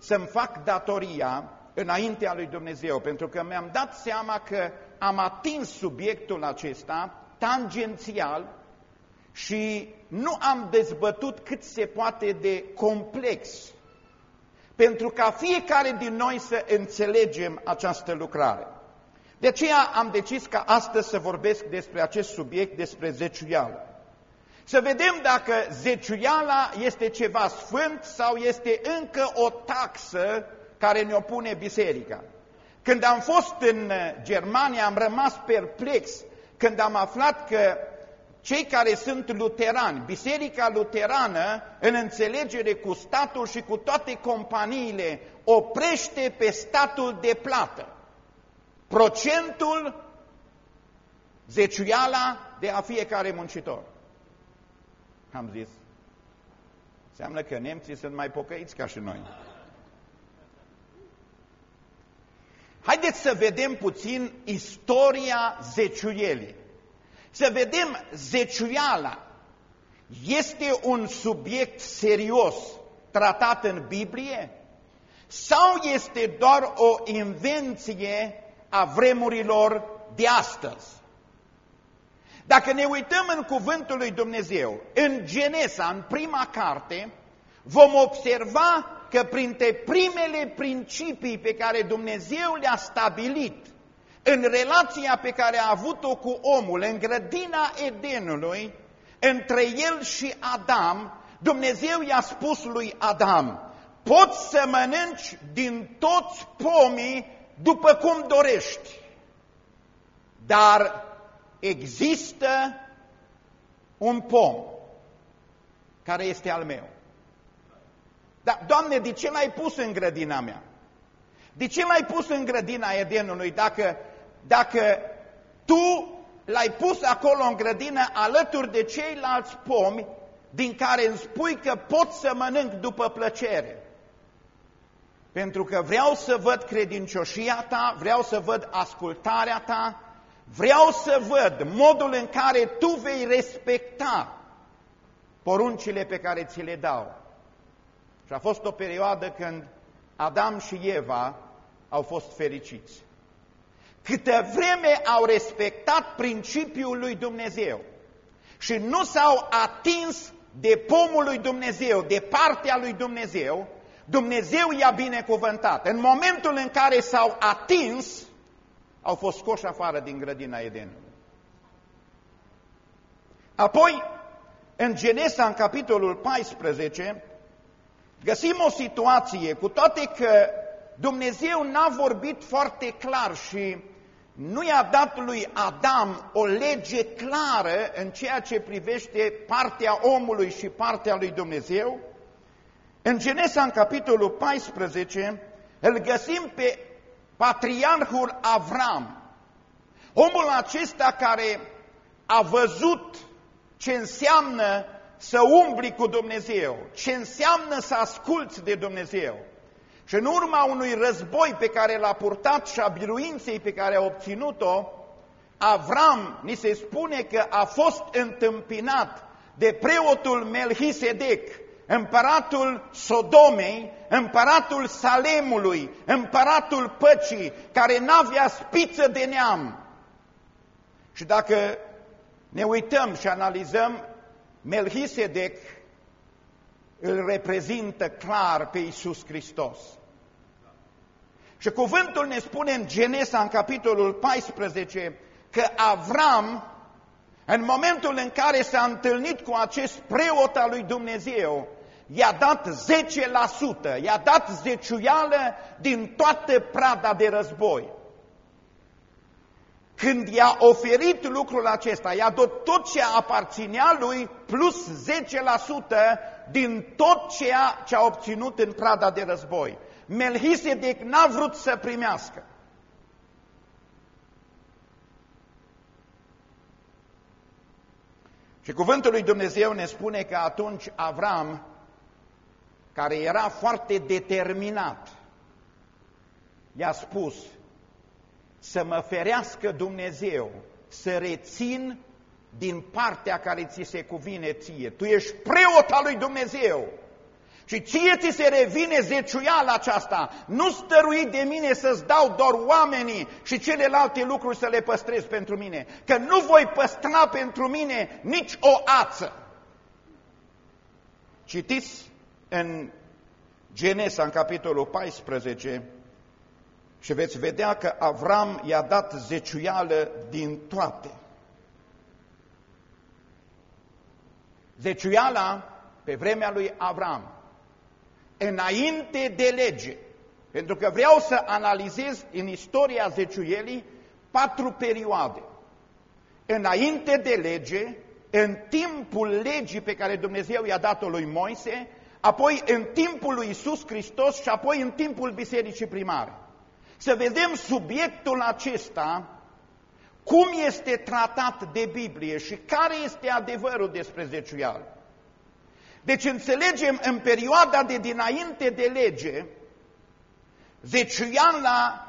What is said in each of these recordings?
să-mi fac datoria înaintea lui Dumnezeu, pentru că mi-am dat seama că am atins subiectul acesta tangențial și nu am dezbătut cât se poate de complex, pentru ca fiecare din noi să înțelegem această lucrare. De aceea am decis ca astăzi să vorbesc despre acest subiect, despre zeciuială. Să vedem dacă zeciuiala este ceva sfânt sau este încă o taxă care ne opune biserica. Când am fost în Germania am rămas perplex când am aflat că cei care sunt luterani, Biserica Luterană, în înțelegere cu statul și cu toate companiile, oprește pe statul de plată procentul, zeciuiala de a fiecare muncitor. Am zis, înseamnă că nemții sunt mai pocăiți ca și noi. Haideți să vedem puțin istoria zeciuielii. Să vedem zeciuiala. Este un subiect serios tratat în Biblie? Sau este doar o invenție a vremurilor de astăzi? Dacă ne uităm în cuvântul lui Dumnezeu, în Genesa, în prima carte, vom observa că printre primele principii pe care Dumnezeu le-a stabilit în relația pe care a avut-o cu omul, în grădina Edenului, între el și Adam, Dumnezeu i-a spus lui Adam, poți să mănânci din toți pomii după cum dorești, dar există un pom care este al meu. Dar, Doamne, de ce l-ai pus în grădina mea? De ce l-ai pus în grădina Edenului dacă dacă tu l-ai pus acolo în grădină alături de ceilalți pomi din care îmi spui că pot să mănânc după plăcere. Pentru că vreau să văd credincioșia ta, vreau să văd ascultarea ta, vreau să văd modul în care tu vei respecta poruncile pe care ți le dau. Și a fost o perioadă când Adam și Eva au fost fericiți câtă vreme au respectat principiul lui Dumnezeu și nu s-au atins de pomul lui Dumnezeu, de partea lui Dumnezeu, Dumnezeu i-a binecuvântat. În momentul în care s-au atins, au fost scoși afară din grădina Edenului. Apoi, în Genesa, în capitolul 14, găsim o situație, cu toate că Dumnezeu n-a vorbit foarte clar și nu i-a dat lui Adam o lege clară în ceea ce privește partea omului și partea lui Dumnezeu, în Genesa, în capitolul 14, îl găsim pe patriarhul Avram, omul acesta care a văzut ce înseamnă să umbli cu Dumnezeu, ce înseamnă să asculți de Dumnezeu, și în urma unui război pe care l-a purtat și a biruinței pe care a obținut-o, Avram, ni se spune că a fost întâmpinat de preotul Melchisedec, împăratul Sodomei, împăratul Salemului, împăratul Păcii, care n-avea spiță de neam. Și dacă ne uităm și analizăm, Melchisedec îl reprezintă clar pe Iisus Hristos. Și cuvântul ne spune în Genesa, în capitolul 14, că Avram, în momentul în care s-a întâlnit cu acest preot al lui Dumnezeu, i-a dat 10%, i-a dat zeciuială din toată prada de război. Când i-a oferit lucrul acesta, i-a dat tot ce aparținea lui plus 10% din tot ceea ce a obținut în prada de război. Melchisedec n-a vrut să primească. Și cuvântul lui Dumnezeu ne spune că atunci Avram, care era foarte determinat, i-a spus să mă ferească Dumnezeu, să rețin din partea care ți se cuvine ție. Tu ești preot al lui Dumnezeu Și ție ți se revine zeciuiala aceasta, nu stărui de mine să-ți dau doar oamenii și celelalte lucruri să le păstrez pentru mine, că nu voi păstra pentru mine nici o ață. Citiți în Genesa, în capitolul 14, și veți vedea că Avram i-a dat zeciuială din toate. Zeciuiala pe vremea lui Avram înainte de lege. Pentru că vreau să analizez în istoria zeciuielii patru perioade. Înainte de lege, în timpul legii pe care Dumnezeu i-a dat-o lui Moise, apoi în timpul lui Isus Hristos și apoi în timpul bisericii primare. Să vedem subiectul acesta, cum este tratat de Biblie și care este adevărul despre zeciuială. Deci înțelegem în perioada de dinainte de lege, zeciuiala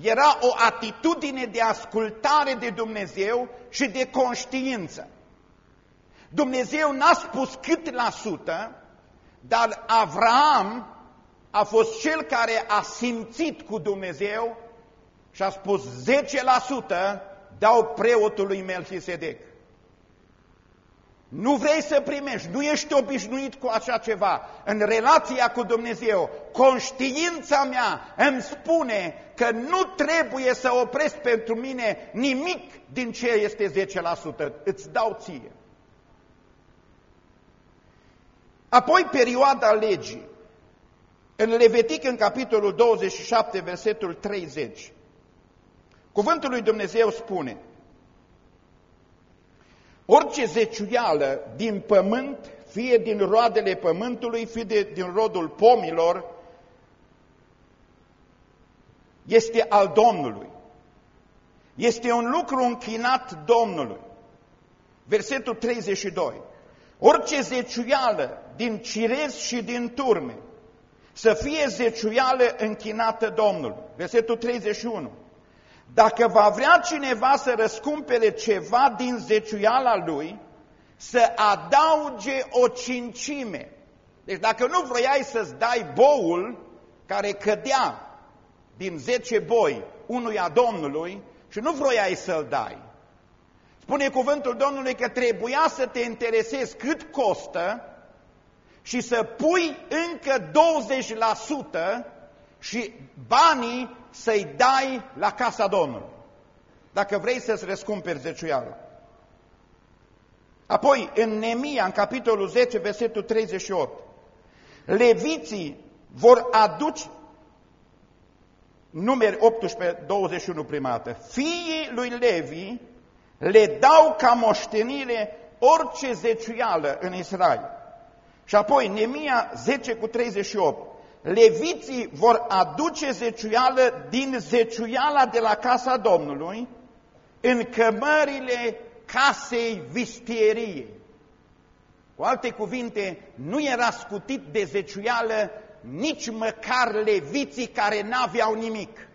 era o atitudine de ascultare de Dumnezeu și de conștiință. Dumnezeu n-a spus cât la sută, dar Avram a fost cel care a simțit cu Dumnezeu și a spus 10% dau preotului Melchisedec. Nu vrei să primești, nu ești obișnuit cu așa ceva. În relația cu Dumnezeu, conștiința mea îmi spune că nu trebuie să opresc pentru mine nimic din ce este 10%. Îți dau ție. Apoi perioada legii. În Levitic, în capitolul 27, versetul 30, cuvântul lui Dumnezeu spune Orice zeciuială din pământ, fie din roadele pământului, fie de, din rodul pomilor, este al Domnului. Este un lucru închinat Domnului. Versetul 32. Orice zeciuială din cirez și din turme să fie zeciuială închinată Domnului. Versetul 31. Dacă va vrea cineva să răscumpere ceva din zeciuiala lui, să adauge o cincime. Deci dacă nu vroiai să-ți dai boul care cădea din zece boi unuia Domnului și nu vroiai să-l dai, spune cuvântul Domnului că trebuia să te interesezi cât costă și să pui încă 20% și banii să-i dai la casa Domnului, dacă vrei să-ți răscumperi zeciuialul. Apoi, în Nemia, în capitolul 10, versetul 38, leviții vor aduce, numeri 18, 21 primată, fiii lui Levi le dau ca moștenire orice zeciuială în Israel. Și apoi, Nemia 10 cu 38, leviții vor aduce zeciuială din zeciuiala de la casa Domnului în cămările casei vistieriei. Cu alte cuvinte, nu era scutit de zeciuială nici măcar leviții care n-aveau nimic.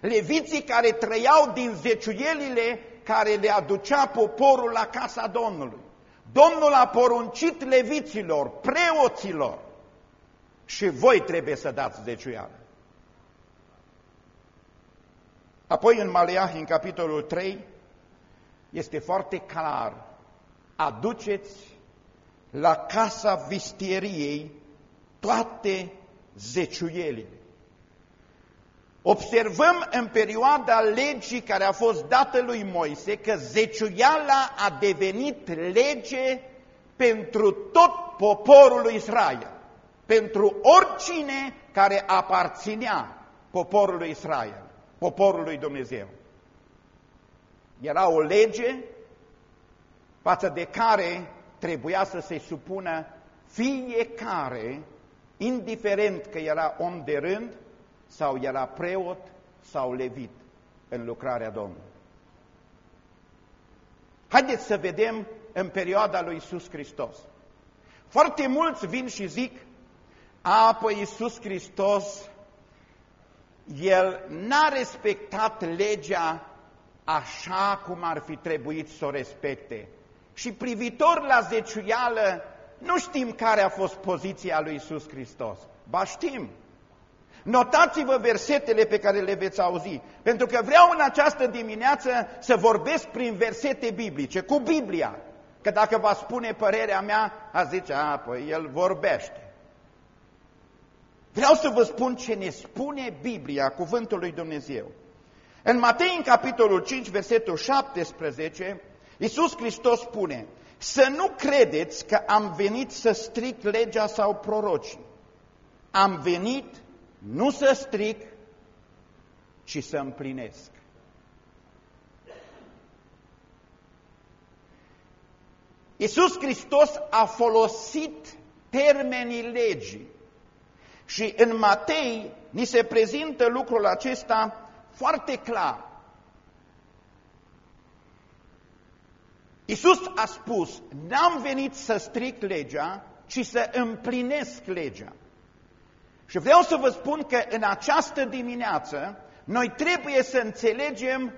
Leviții care trăiau din zeciuielile care le aducea poporul la casa Domnului. Domnul a poruncit leviților, preoților, și voi trebuie să dați zeciuială. Apoi în Maleah, în capitolul 3, este foarte clar, aduceți la casa vistieriei toate zeciuielile. Observăm în perioada legii care a fost dată lui Moise că zeciuiala a devenit lege pentru tot poporul lui Israel pentru oricine care aparținea poporului Israel, poporului Dumnezeu. Era o lege față de care trebuia să se supună fiecare, indiferent că era om de rând sau era preot sau levit în lucrarea Domnului. Haideți să vedem în perioada lui Iisus Hristos. Foarte mulți vin și zic, apă Iisus Hristos, El n-a respectat legea așa cum ar fi trebuit să o respecte. Și privitor la zeciuială, nu știm care a fost poziția lui Isus Hristos. Ba știm. Notați-vă versetele pe care le veți auzi, pentru că vreau în această dimineață să vorbesc prin versete biblice, cu Biblia. Că dacă va spune părerea mea, a zice, a, păi el vorbește. Vreau să vă spun ce ne spune Biblia, cuvântul lui Dumnezeu. În Matei, în capitolul 5, versetul 17, Iisus Hristos spune, să nu credeți că am venit să stric legea sau prorocii. Am venit nu să stric, ci să împlinesc. Iisus Hristos a folosit termenii legii și în Matei ni se prezintă lucrul acesta foarte clar. Iisus a spus, n-am venit să stric legea, ci să împlinesc legea. Și vreau să vă spun că în această dimineață noi trebuie să înțelegem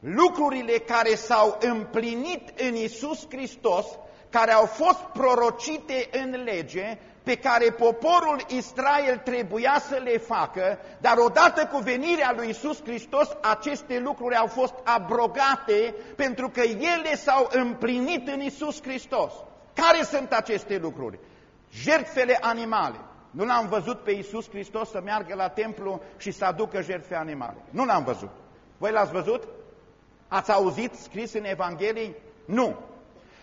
lucrurile care s-au împlinit în Isus Hristos, care au fost prorocite în lege, pe care poporul Israel trebuia să le facă, dar odată cu venirea lui Isus Hristos, aceste lucruri au fost abrogate pentru că ele s-au împlinit în Isus Hristos. Care sunt aceste lucruri? Jertfele animale. Nu l-am văzut pe Iisus Hristos să meargă la templu și să aducă jertfe animale. Nu l-am văzut. Voi l-ați văzut? Ați auzit scris în Evanghelii? Nu.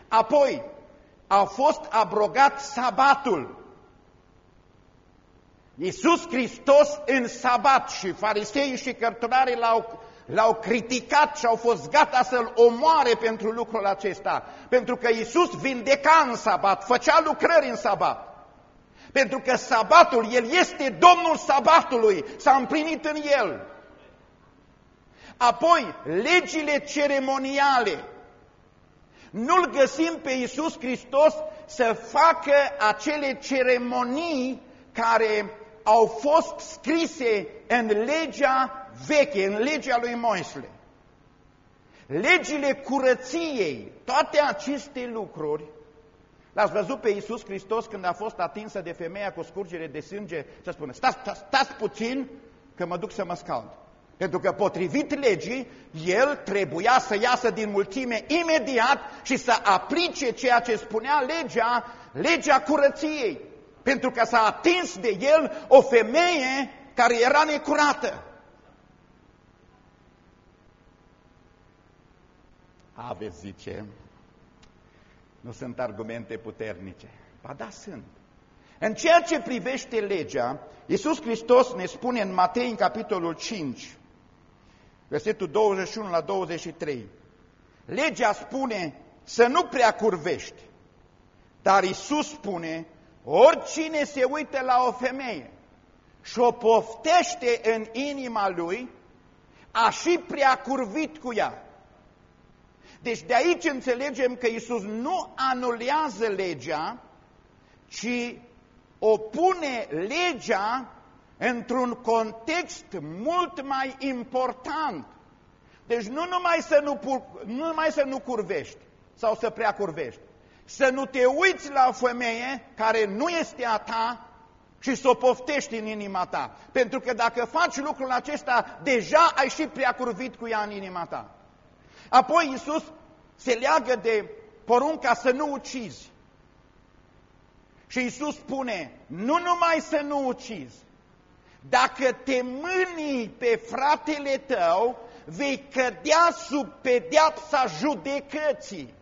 Apoi, a fost abrogat sabatul. Iisus Hristos în sabat și fariseii și cărturarii l-au l-au criticat și au fost gata să-l omoare pentru lucrul acesta. Pentru că Iisus vindeca în sabat, făcea lucrări în sabat. Pentru că sabatul, El este Domnul sabatului, s-a împlinit în El. Apoi, legile ceremoniale. Nu-L găsim pe Iisus Hristos să facă acele ceremonii care au fost scrise în legea veche, în legea lui Moise. Legile curăției, toate aceste lucruri L-ați văzut pe Iisus Hristos când a fost atinsă de femeia cu scurgere de sânge să spune, stați, stați, stați puțin că mă duc să mă scald. Pentru că potrivit legii, el trebuia să iasă din mulțime imediat și să aplice ceea ce spunea legea, legea curăției. Pentru că s-a atins de el o femeie care era necurată. Aveți, zice, nu sunt argumente puternice. Ba da, sunt. În ceea ce privește legea, Iisus Hristos ne spune în Matei, în capitolul 5, versetul 21 la 23, legea spune să nu prea curvești, dar Iisus spune, oricine se uită la o femeie și o poftește în inima lui, a și prea curvit cu ea. Deci de aici înțelegem că Isus nu anulează legea, ci o pune legea într-un context mult mai important. Deci nu numai să nu, nu numai să nu curvești sau să prea curvești, să nu te uiți la o femeie care nu este a ta și să o poftești în inima ta. Pentru că dacă faci lucrul acesta, deja ai și prea curvit cu ea în inima ta. Apoi Iisus se leagă de porunca să nu ucizi. Și Iisus spune, nu numai să nu ucizi, dacă te mâni pe fratele tău, vei cădea sub pedeapsa judecății.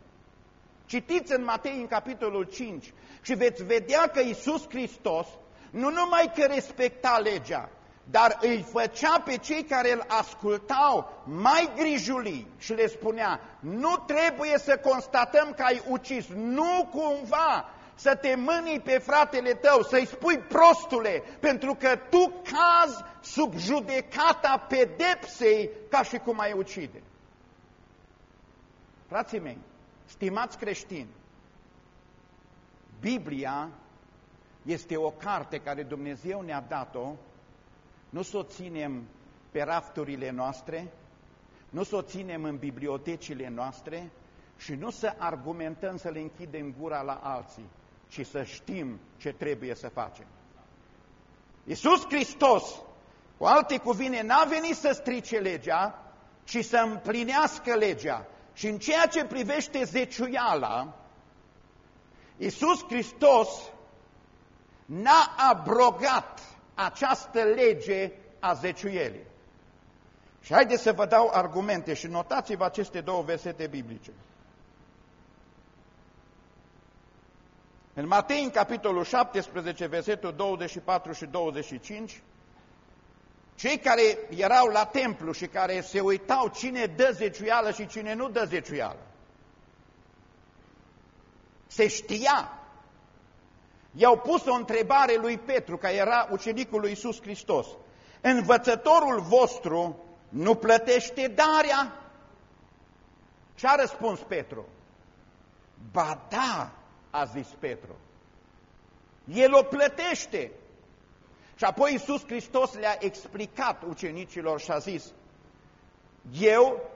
Citiți în Matei, în capitolul 5, și veți vedea că Iisus Hristos nu numai că respecta legea, dar îi făcea pe cei care îl ascultau mai grijulii și le spunea, nu trebuie să constatăm că ai ucis, nu cumva să te mâni pe fratele tău, să-i spui prostule, pentru că tu cazi sub judecata pedepsei ca și cum ai ucide. Frații mei, stimați creștini, Biblia este o carte care Dumnezeu ne-a dat-o nu să o ținem pe rafturile noastre, nu să o ținem în bibliotecile noastre și nu să argumentăm să le închidem gura la alții. ci să știm ce trebuie să facem. Iisus Hristos, cu alte cuvinte, n-a venit să strice legea, ci să împlinească legea. Și în ceea ce privește zeciuiala, Iisus Hristos n-a abrogat această lege a zeciuielii. Și haideți să vă dau argumente și notați-vă aceste două versete biblice. În Matei, în capitolul 17, versetul 24 și 25, cei care erau la templu și care se uitau cine dă zeciuială și cine nu dă zeciuială, se știa. I-au pus o întrebare lui Petru, care era ucenicul lui Iisus Hristos. Învățătorul vostru nu plătește darea? Ce a răspuns Petru? Ba da, a zis Petru. El o plătește. Și apoi Iisus Hristos le-a explicat ucenicilor și a zis, eu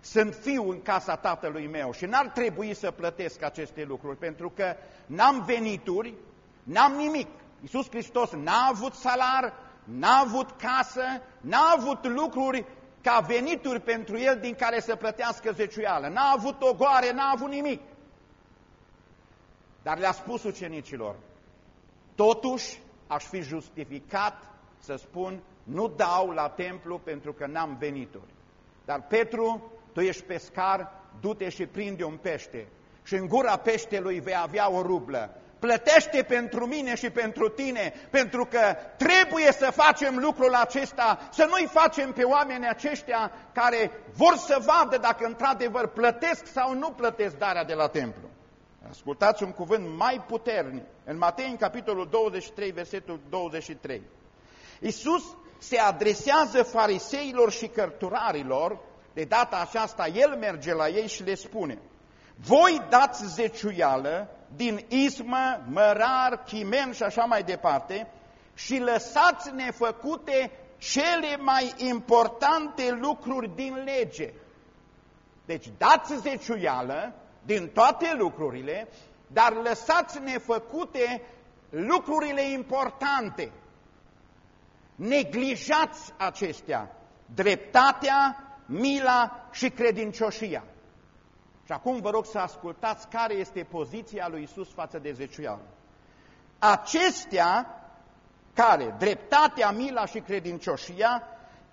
sunt fiu în casa tatălui meu și n-ar trebui să plătesc aceste lucruri, pentru că n-am venituri, n-am nimic. Iisus Hristos n-a avut salar, n-a avut casă, n-a avut lucruri ca venituri pentru el din care să plătească zeciuială. N-a avut ogoare, n-a avut nimic. Dar le-a spus ucenicilor, totuși aș fi justificat să spun, nu dau la templu pentru că n-am venituri. Dar Petru, tu ești pescar, du-te și prinde un pește și în gura peștelui vei avea o rublă. Plătește pentru mine și pentru tine, pentru că trebuie să facem lucrul acesta, să nu-i facem pe oamenii aceștia care vor să vadă dacă într-adevăr plătesc sau nu plătesc darea de la templu. Ascultați un cuvânt mai puternic. În Matei, în capitolul 23, versetul 23. Iisus se adresează fariseilor și cărturarilor, de data aceasta el merge la ei și le spune, voi dați zeciuială din ismă, mărar, chimen și așa mai departe și lăsați nefăcute cele mai importante lucruri din lege. Deci dați zeciuială din toate lucrurile, dar lăsați nefăcute lucrurile importante. Neglijați acestea, dreptatea, mila și credincioșia. Și acum vă rog să ascultați care este poziția lui Isus față de zeciuială. Acestea care, dreptatea, mila și credincioșia,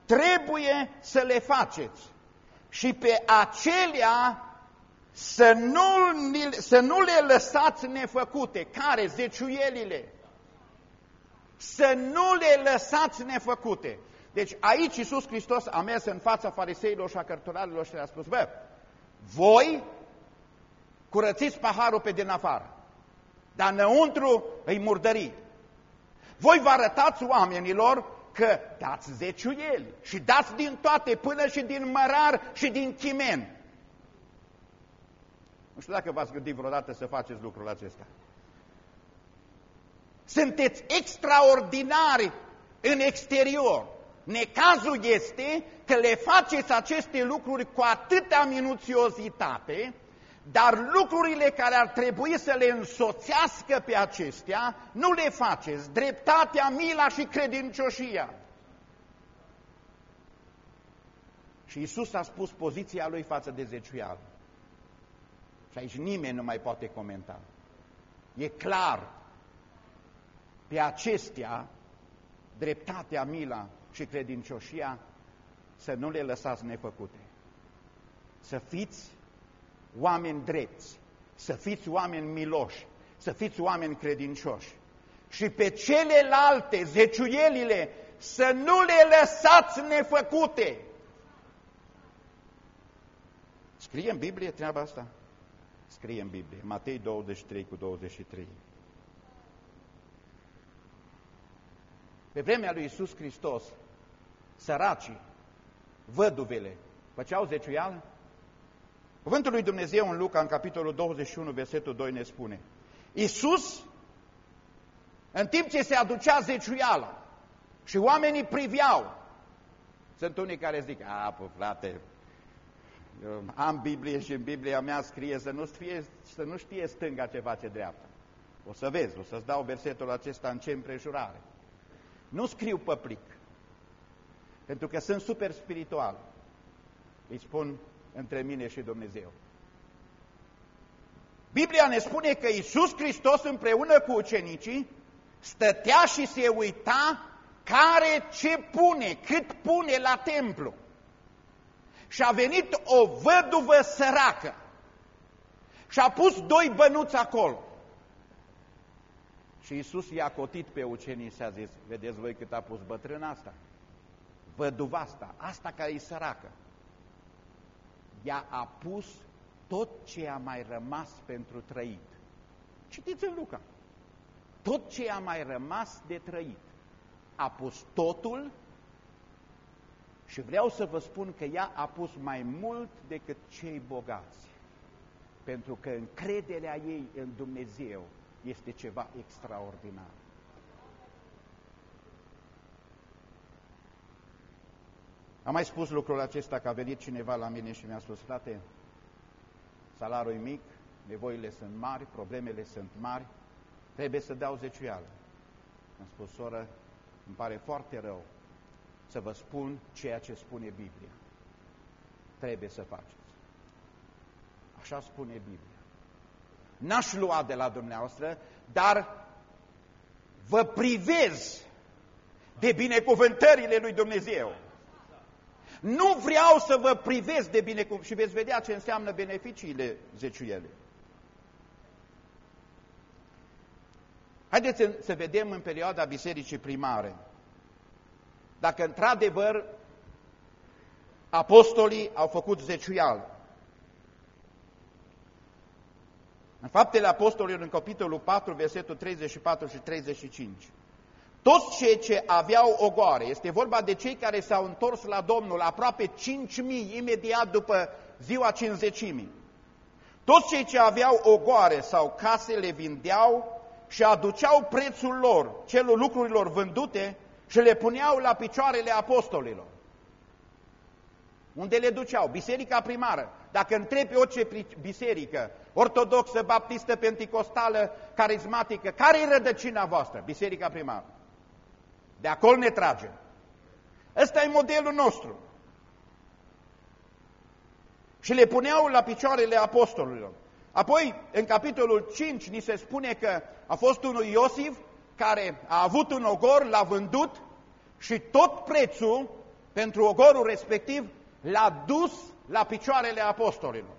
trebuie să le faceți. Și pe acelea să nu, să nu le lăsați nefăcute. Care? Zeciuielile. Să nu le lăsați nefăcute. Deci aici Iisus Hristos a mers în fața fariseilor și a cărturarilor și le-a spus, bă, voi curățiți paharul pe din afară, dar înăuntru îi murdări. Voi vă arătați oamenilor că dați zeciuieli și dați din toate, până și din mărar și din chimen. Nu știu dacă v-ați gândit vreodată să faceți lucrul acesta. Sunteți extraordinari în exterior. Necazul este că le faceți aceste lucruri cu atâta minuțiozitate, dar lucrurile care ar trebui să le însoțească pe acestea, nu le faceți. Dreptatea, mila și credincioșia. Și Isus a spus poziția lui față de zeciuială. Și aici nimeni nu mai poate comenta. E clar, pe acestea, dreptatea, mila și credincioșia, să nu le lăsați nefăcute. Să fiți oameni drepți, să fiți oameni miloși, să fiți oameni credincioși. Și pe celelalte, zeciuielile, să nu le lăsați nefăcute. Scrie în Biblie treaba asta? scrie în Biblie, Matei 23 cu 23. Pe vremea lui Isus Hristos, săracii, văduvele, făceau zeciuială? Cuvântul lui Dumnezeu în Luca, în capitolul 21, versetul 2, ne spune Isus, în timp ce se aducea zeciuiala și oamenii priveau, sunt unii care zic, a, pă, frate, eu am Biblie și în Biblia mea scrie să nu, fie, să nu știe stânga ce face dreapta. O să vezi, o să-ți dau versetul acesta în ce împrejurare. Nu scriu pe plic, pentru că sunt super spiritual. Îi spun între mine și Dumnezeu. Biblia ne spune că Iisus Hristos împreună cu ucenicii stătea și se uita care ce pune, cât pune la templu. Și a venit o văduvă săracă și a pus doi bănuți acolo. Și Iisus i-a cotit pe ucenii și a zis, vedeți voi cât a pus bătrâna asta? Văduva asta, asta care e săracă. Ea a pus tot ce a mai rămas pentru trăit. Citiți în Luca. Tot ce a mai rămas de trăit. A pus totul și vreau să vă spun că ea a pus mai mult decât cei bogați. Pentru că încrederea ei în Dumnezeu este ceva extraordinar. Am mai spus lucrul acesta că a venit cineva la mine și mi-a spus, frate, salariul e mic, nevoile sunt mari, problemele sunt mari, trebuie să dau zeciuială. Am spus, soră, îmi pare foarte rău să vă spun ceea ce spune Biblia. Trebuie să faceți. Așa spune Biblia. N-aș lua de la dumneavoastră, dar vă privez de binecuvântările lui Dumnezeu. Nu vreau să vă privesc de binecuvântări și veți vedea ce înseamnă beneficiile zeciuiele. Haideți să vedem în perioada bisericii primare. Dacă într-adevăr apostolii au făcut zeciuială. În faptele apostolilor, în capitolul 4, versetul 34 și 35. Toți cei ce aveau ogoare, este vorba de cei care s-au întors la Domnul aproape 5.000 imediat după ziua cinzecimii. Toți cei ce aveau ogoare sau case le vindeau și aduceau prețul lor, celor lucrurilor vândute și le puneau la picioarele apostolilor. Unde le duceau? Biserica primară. Dacă întrebi orice biserică, ortodoxă, baptistă, penticostală, carismatică, care e rădăcina voastră? Biserica primară. De acolo ne tragem. Ăsta e modelul nostru. Și le puneau la picioarele apostolilor. Apoi, în capitolul 5, ni se spune că a fost unul Iosif care a avut un ogor, l-a vândut și tot prețul pentru ogorul respectiv l-a dus la picioarele apostolilor.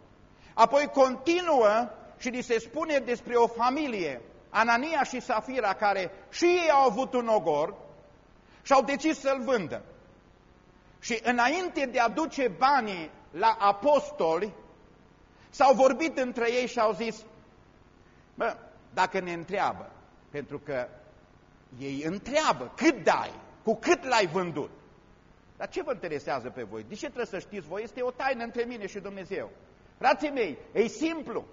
Apoi continuă și ni se spune despre o familie, Anania și Safira, care și ei au avut un ogor și au decis să-l vândă. Și înainte de a duce banii la apostoli, s-au vorbit între ei și au zis, bă, dacă ne întreabă, pentru că ei întreabă, cât dai, cu cât l-ai vândut? Dar ce vă interesează pe voi? De ce trebuie să știți voi? Este o taină între mine și Dumnezeu. Frații mei, e simplu.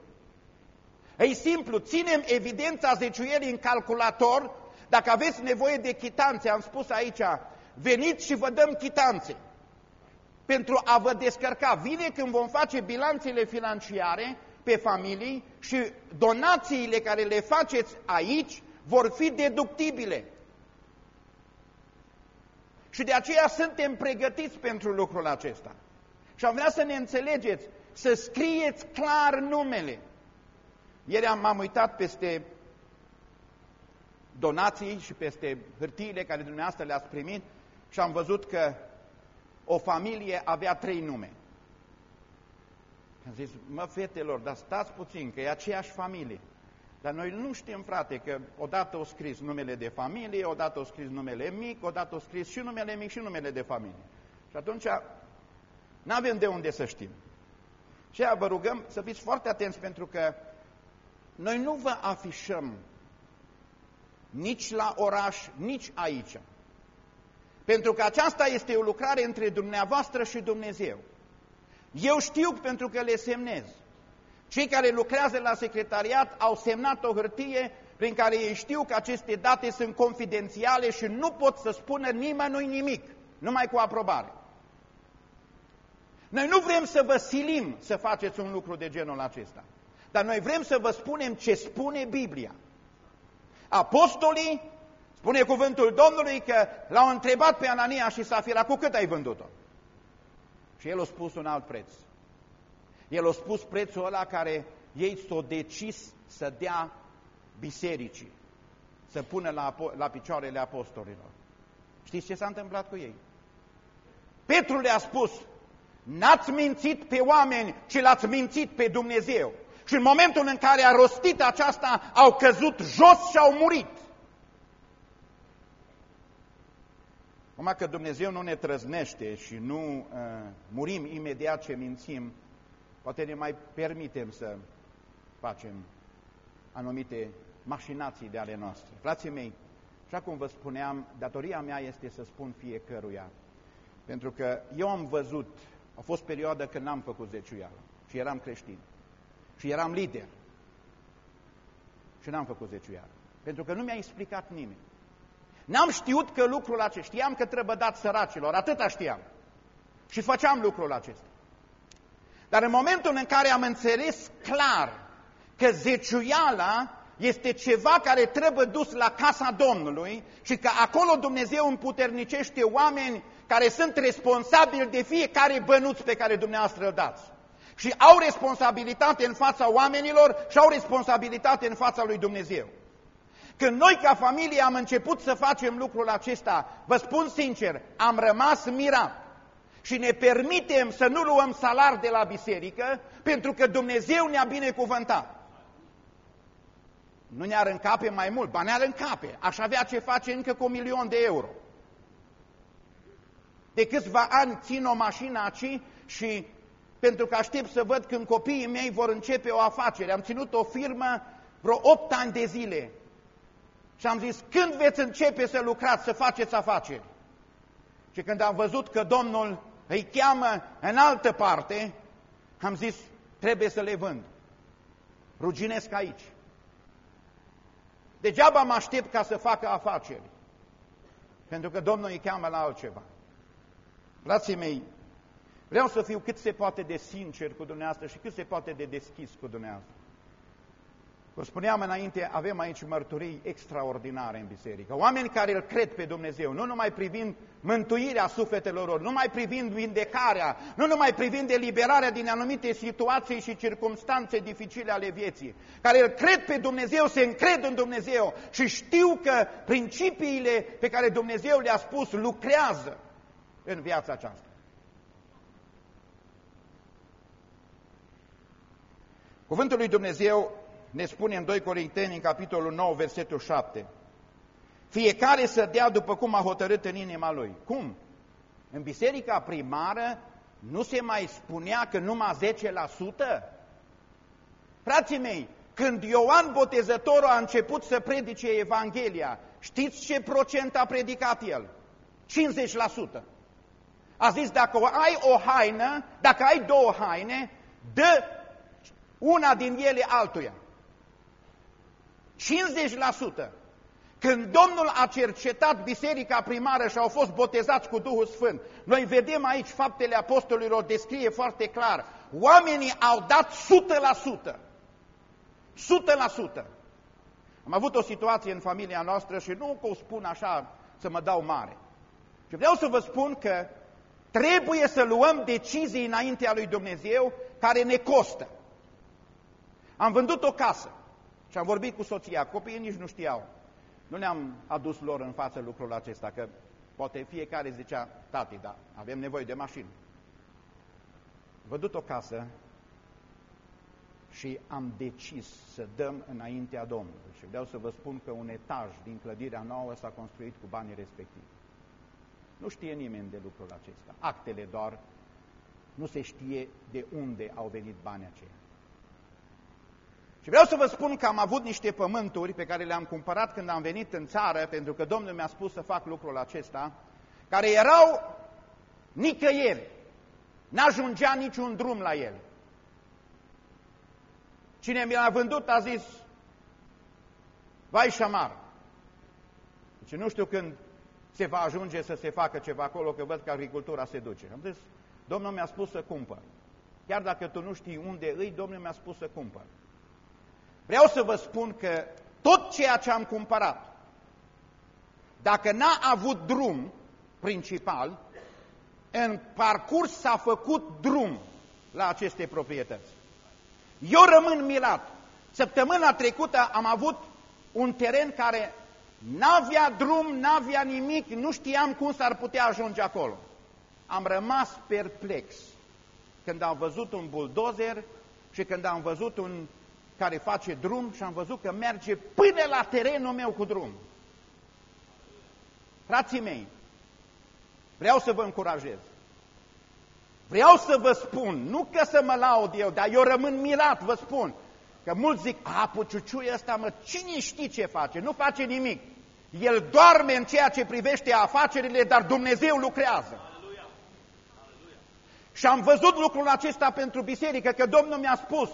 E simplu, ținem evidența zeciuierii în calculator, dacă aveți nevoie de chitanțe, am spus aici, veniți și vă dăm chitanțe pentru a vă descărca. Vine când vom face bilanțele financiare pe familii și donațiile care le faceți aici vor fi deductibile. Și de aceea suntem pregătiți pentru lucrul acesta. Și am vrea să ne înțelegeți, să scrieți clar numele. Ieri am uitat peste donații și peste hârtiile care dumneavoastră le-ați primit și am văzut că o familie avea trei nume. Am zis, mă fetelor, dar stați puțin, că e aceeași familie. Dar noi nu știm, frate, că odată o scris numele de familie, odată o scris numele mic, odată o scris și numele mic și numele de familie. Și atunci nu avem de unde să știm. Și vă rugăm să fiți foarte atenți pentru că noi nu vă afișăm nici la oraș, nici aici. Pentru că aceasta este o lucrare între dumneavoastră și Dumnezeu. Eu știu pentru că le semnez. Cei care lucrează la secretariat au semnat o hârtie prin care ei știu că aceste date sunt confidențiale și nu pot să spună nimănui nimic, numai cu aprobare. Noi nu vrem să vă silim să faceți un lucru de genul acesta, dar noi vrem să vă spunem ce spune Biblia. Apostolii, spune cuvântul Domnului că l-au întrebat pe Anania și Safira, cu cât ai vândut-o? Și el a spus un alt preț. El a spus prețul ăla care ei s-au decis să dea bisericii, să pună la, la picioarele apostolilor. Știți ce s-a întâmplat cu ei? Petru le-a spus, n-ați mințit pe oameni, ci l-ați mințit pe Dumnezeu. Și în momentul în care a rostit aceasta, au căzut jos și au murit. Numai că Dumnezeu nu ne trăznește și nu uh, murim imediat ce mințim, poate ne mai permitem să facem anumite mașinații de ale noastre. Frații mei, așa cum vă spuneam, datoria mea este să spun fiecăruia. Pentru că eu am văzut, a fost perioadă când n-am făcut zeciuială și eram creștin. Și eram lider. Și n-am făcut zeciuială. Pentru că nu mi-a explicat nimeni. N-am știut că lucrul acesta, știam că trebuie dat săracilor, atâta știam. Și făceam lucrul acesta. Dar în momentul în care am înțeles clar că zeciuiala este ceva care trebuie dus la casa Domnului și că acolo Dumnezeu împuternicește oameni care sunt responsabili de fiecare bănuț pe care dumneavoastră îl dați. Și au responsabilitate în fața oamenilor și au responsabilitate în fața lui Dumnezeu. Când noi ca familie am început să facem lucrul acesta, vă spun sincer, am rămas mirat și ne permitem să nu luăm salar de la biserică pentru că Dumnezeu ne-a binecuvântat. Nu ne-ar încape mai mult, ba ne-ar încape. Aș avea ce face încă cu un milion de euro. De câțiva ani țin o mașină aici și pentru că aștept să văd când copiii mei vor începe o afacere. Am ținut o firmă vreo 8 ani de zile și am zis, când veți începe să lucrați, să faceți afaceri? Și când am văzut că Domnul îi cheamă în altă parte, am zis, trebuie să le vând. Ruginesc aici. Degeaba mă aștept ca să facă afaceri. Pentru că Domnul îi cheamă la altceva. Frații mei, vreau să fiu cât se poate de sincer cu dumneavoastră și cât se poate de deschis cu dumneavoastră. Vă spuneam înainte, avem aici mărturii extraordinare în biserică. Oameni care îl cred pe Dumnezeu, nu numai privind mântuirea sufletelor lor, nu numai privind vindecarea, nu numai privind eliberarea din anumite situații și circumstanțe dificile ale vieții, care îl cred pe Dumnezeu, se încred în Dumnezeu și știu că principiile pe care Dumnezeu le-a spus lucrează în viața aceasta. Cuvântul lui Dumnezeu ne spune în 2 Corinteni, în capitolul 9, versetul 7. Fiecare să dea după cum a hotărât în inima lui. Cum? În biserica primară nu se mai spunea că numai 10%? Frații mei, când Ioan Botezătorul a început să predice Evanghelia, știți ce procent a predicat el? 50%. A zis, dacă ai o haină, dacă ai două haine, dă una din ele altuia. 50%. Când Domnul a cercetat biserica primară și au fost botezați cu Duhul Sfânt, noi vedem aici faptele apostolilor, descrie foarte clar. Oamenii au dat 100%. 100%. Am avut o situație în familia noastră și nu că o spun așa să mă dau mare. Și vreau să vă spun că trebuie să luăm decizii înaintea lui Dumnezeu care ne costă. Am vândut o casă. Și am vorbit cu soția, copiii nici nu știau. Nu ne-am adus lor în față lucrul acesta, că poate fiecare zicea, tati, da, avem nevoie de mașină. Vădut o casă și am decis să dăm înaintea Domnului. Și vreau să vă spun că un etaj din clădirea nouă s-a construit cu banii respectivi. Nu știe nimeni de lucrul acesta. Actele doar, nu se știe de unde au venit banii aceia. Și vreau să vă spun că am avut niște pământuri pe care le-am cumpărat când am venit în țară, pentru că Domnul mi-a spus să fac lucrul acesta, care erau nicăieri. N-ajungea niciun drum la el. Cine mi l-a vândut a zis, vai șamar. Deci nu știu când se va ajunge să se facă ceva acolo, că văd că agricultura se duce. Am zis, Domnul mi-a spus să cumpăr. Chiar dacă tu nu știi unde îi, Domnul mi-a spus să cumpăr. Vreau să vă spun că tot ceea ce am cumpărat, dacă n-a avut drum principal, în parcurs s-a făcut drum la aceste proprietăți. Eu rămân mirat. Săptămâna trecută am avut un teren care n-avea drum, n-avea nimic, nu știam cum s-ar putea ajunge acolo. Am rămas perplex când am văzut un buldozer și când am văzut un care face drum și am văzut că merge până la terenul meu cu drum. Frații mei, vreau să vă încurajez. Vreau să vă spun, nu că să mă laud eu, dar eu rămân mirat, vă spun, că mulți zic, a, puciuciui ăsta, mă, cine știe ce face? Nu face nimic. El doarme în ceea ce privește afacerile, dar Dumnezeu lucrează. Și am văzut lucrul acesta pentru biserică, că Domnul mi-a spus,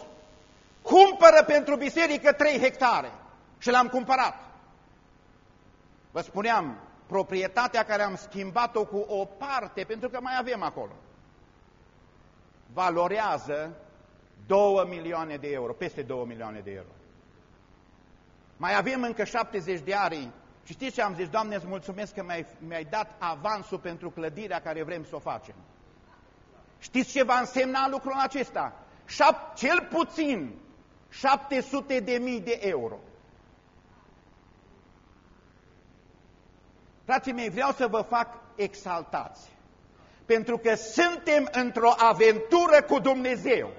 cumpără pentru biserică 3 hectare. Și l-am cumpărat. Vă spuneam, proprietatea care am schimbat-o cu o parte, pentru că mai avem acolo, valorează 2 milioane de euro, peste 2 milioane de euro. Mai avem încă 70 de ari și știți ce am zis? Doamne, îți mulțumesc că mi-ai mi, dat avansul pentru clădirea care vrem să o facem. Știți ce va însemna lucrul acesta? Șap, cel puțin 700 de mii de euro. Frații mei, vreau să vă fac exaltați. Pentru că suntem într-o aventură cu Dumnezeu.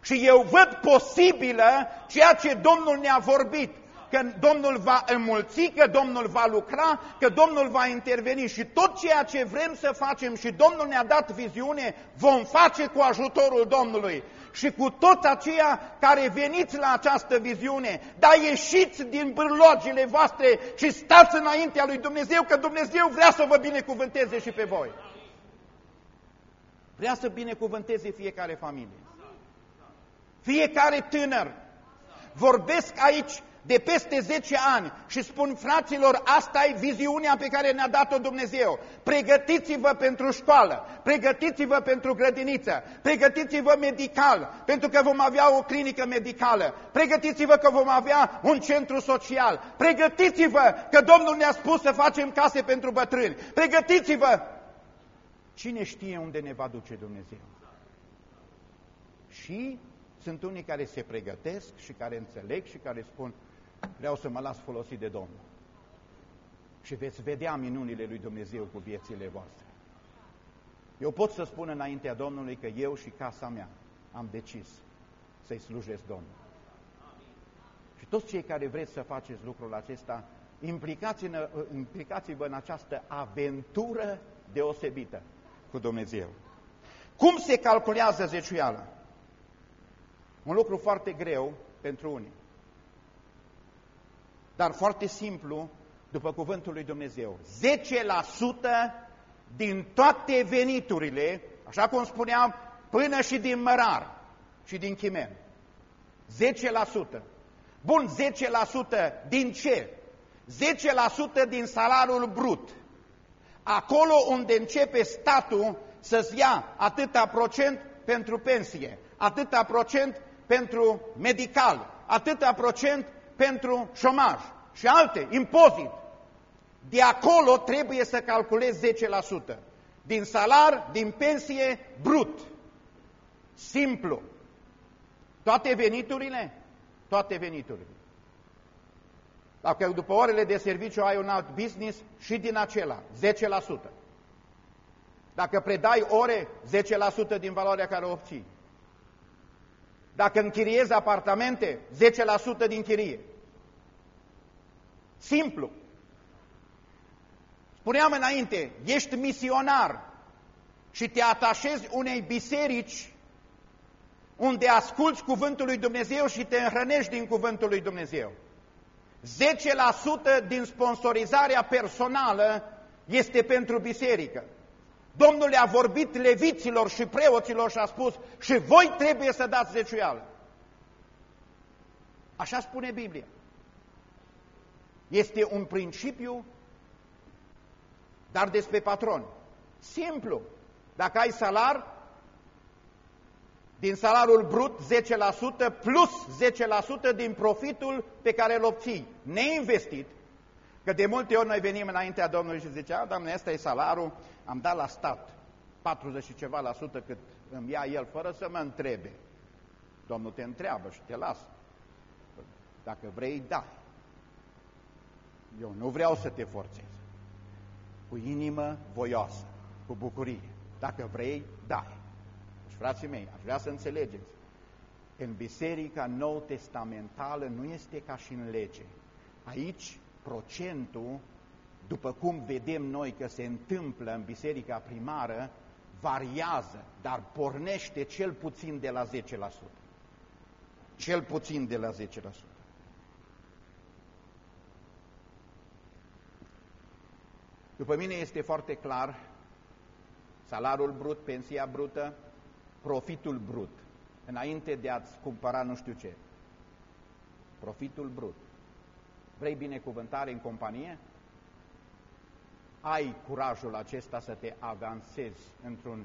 Și eu văd posibilă ceea ce Domnul ne-a vorbit că Domnul va înmulți, că Domnul va lucra, că Domnul va interveni și tot ceea ce vrem să facem și Domnul ne-a dat viziune, vom face cu ajutorul Domnului. Și cu toți aceia care veniți la această viziune, dar ieșiți din bârlogile voastre și stați înaintea lui Dumnezeu, că Dumnezeu vrea să vă binecuvânteze și pe voi. Vrea să binecuvânteze fiecare familie. Fiecare tânăr. Vorbesc aici de peste 10 ani și spun fraților, asta e viziunea pe care ne-a dat-o Dumnezeu. Pregătiți-vă pentru școală, pregătiți-vă pentru grădiniță, pregătiți-vă medical, pentru că vom avea o clinică medicală, pregătiți-vă că vom avea un centru social, pregătiți-vă că Domnul ne-a spus să facem case pentru bătrâni, pregătiți-vă. Cine știe unde ne va duce Dumnezeu? Și sunt unii care se pregătesc și care înțeleg și care spun, vreau să mă las folosit de Domnul. Și veți vedea minunile lui Dumnezeu cu viețile voastre. Eu pot să spun înaintea Domnului că eu și casa mea am decis să-i slujesc Domnul. Și toți cei care vreți să faceți lucrul acesta, implicați-vă implicați în această aventură deosebită cu Dumnezeu. Cum se calculează zeciuiala? Un lucru foarte greu pentru unii dar foarte simplu, după cuvântul lui Dumnezeu. 10% din toate veniturile, așa cum spuneam, până și din mărar și din chimen. 10%. Bun, 10% din ce? 10% din salariul brut. Acolo unde începe statul să-ți ia atâta procent pentru pensie, atâta procent pentru medical, atâta procent pentru șomaj și alte, impozit. De acolo trebuie să calculezi 10%. Din salar, din pensie, brut. Simplu. Toate veniturile? Toate veniturile. Dacă după orele de serviciu ai un alt business, și din acela, 10%. Dacă predai ore, 10% din valoarea care o obții. Dacă închiriezi apartamente, 10% din chirie. Simplu. Spuneam înainte, ești misionar și te atașezi unei biserici unde asculți cuvântul lui Dumnezeu și te înhrănești din cuvântul lui Dumnezeu. 10% din sponsorizarea personală este pentru biserică. Domnul le-a vorbit leviților și preoților și a spus și voi trebuie să dați zeciuială. Așa spune Biblia. Este un principiu, dar despre patron. Simplu. Dacă ai salar, din salariul brut 10% plus 10% din profitul pe care îl obții, neinvestit, că de multe ori noi venim înaintea Domnului și zicea, Doamne, ăsta e salarul, am dat la stat 40 și ceva la sută cât îmi ia el fără să mă întrebe. Domnul te întreabă și te lasă. Dacă vrei, da. Eu nu vreau să te forțez. Cu inimă voioasă, cu bucurie. Dacă vrei, da. Deci, frații mei, aș vrea să înțelegeți. În biserica nou testamentală nu este ca și în lege. Aici procentul, după cum vedem noi că se întâmplă în biserica primară, variază, dar pornește cel puțin de la 10%. Cel puțin de la 10%. După mine este foarte clar salariul brut, pensia brută, profitul brut, înainte de a-ți cumpăra nu știu ce. Profitul brut. Vrei binecuvântare în companie? Ai curajul acesta să te avansezi într-o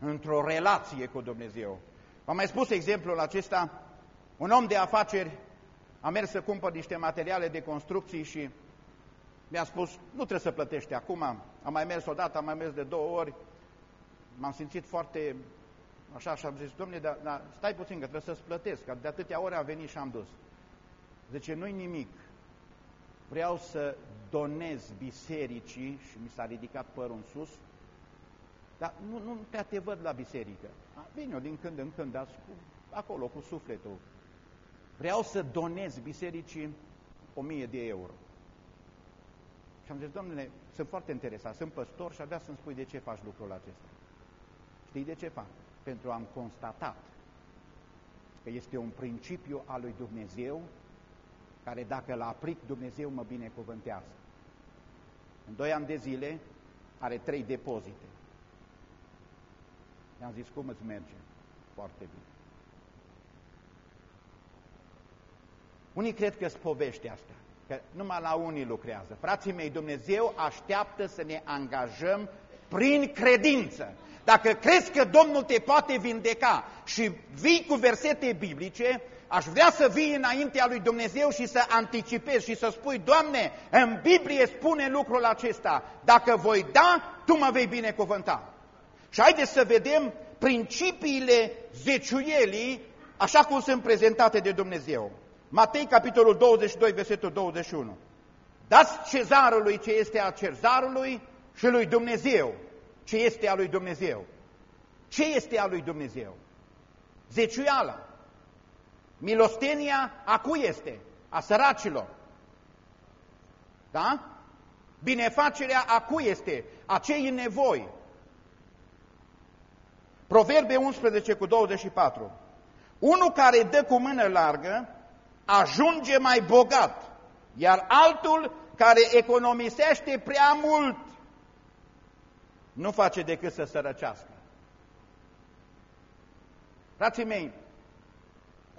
într relație cu Dumnezeu. V-am mai spus exemplul acesta, un om de afaceri a mers să cumpăr niște materiale de construcții și mi-a spus, nu trebuie să plătești acum, am mai mers odată, am mai mers de două ori, m-am simțit foarte așa și am zis, domnule, dar, dar stai puțin că trebuie să-ți plătesc, că de atâtea ore am venit și am dus. Zice, nu-i nimic, vreau să donez bisericii și mi s-a ridicat părul în sus, dar nu, nu te te văd la biserică. Vin eu din când în când, dar cu, acolo cu sufletul. Vreau să donez bisericii o mie de euro. Și am zis, domnule, sunt foarte interesat, sunt păstor și abia să-mi spui de ce faci lucrul acesta. Știi de ce fac? Pentru am constatat că este un principiu al lui Dumnezeu care dacă îl aplic, Dumnezeu mă binecuvântează. În doi ani de zile are trei depozite. I-am zis, cum îți merge? Foarte bine. Unii cred că sunt povești astea, că numai la unii lucrează. Frații mei, Dumnezeu așteaptă să ne angajăm prin credință. Dacă crezi că Domnul te poate vindeca și vii cu versete biblice, aș vrea să vii înaintea lui Dumnezeu și să anticipezi și să spui, Doamne, în Biblie spune lucrul acesta, dacă voi da, Tu mă vei binecuvânta. Și haideți să vedem principiile zeciuielii așa cum sunt prezentate de Dumnezeu. Matei, capitolul 22, versetul 21. Dați cezarului ce este a cezarului și lui Dumnezeu ce este a lui Dumnezeu. Ce este a lui Dumnezeu? Zeciuiala. Milostenia a cui este? A săracilor. Da? Binefacerea a cui este? A cei în nevoi. Proverbe 11 cu 24. Unul care dă cu mână largă ajunge mai bogat, iar altul care economisește prea mult nu face decât să sărăcească. Frații mei,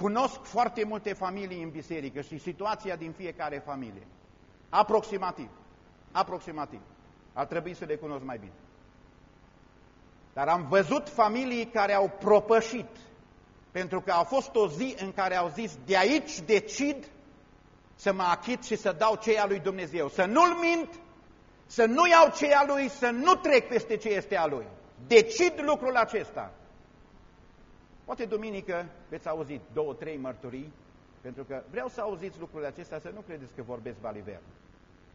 cunosc foarte multe familii în biserică și situația din fiecare familie. Aproximativ. Aproximativ. Ar trebui să le cunosc mai bine. Dar am văzut familii care au propășit, pentru că a fost o zi în care au zis, de aici decid să mă achit și să dau ceea lui Dumnezeu, să nu-l mint, să nu iau ce a lui, să nu trec peste ce este a lui. Decid lucrul acesta. Poate duminică veți auzi două, trei mărturii, pentru că vreau să auziți lucrurile acestea, să nu credeți că vorbesc baliver.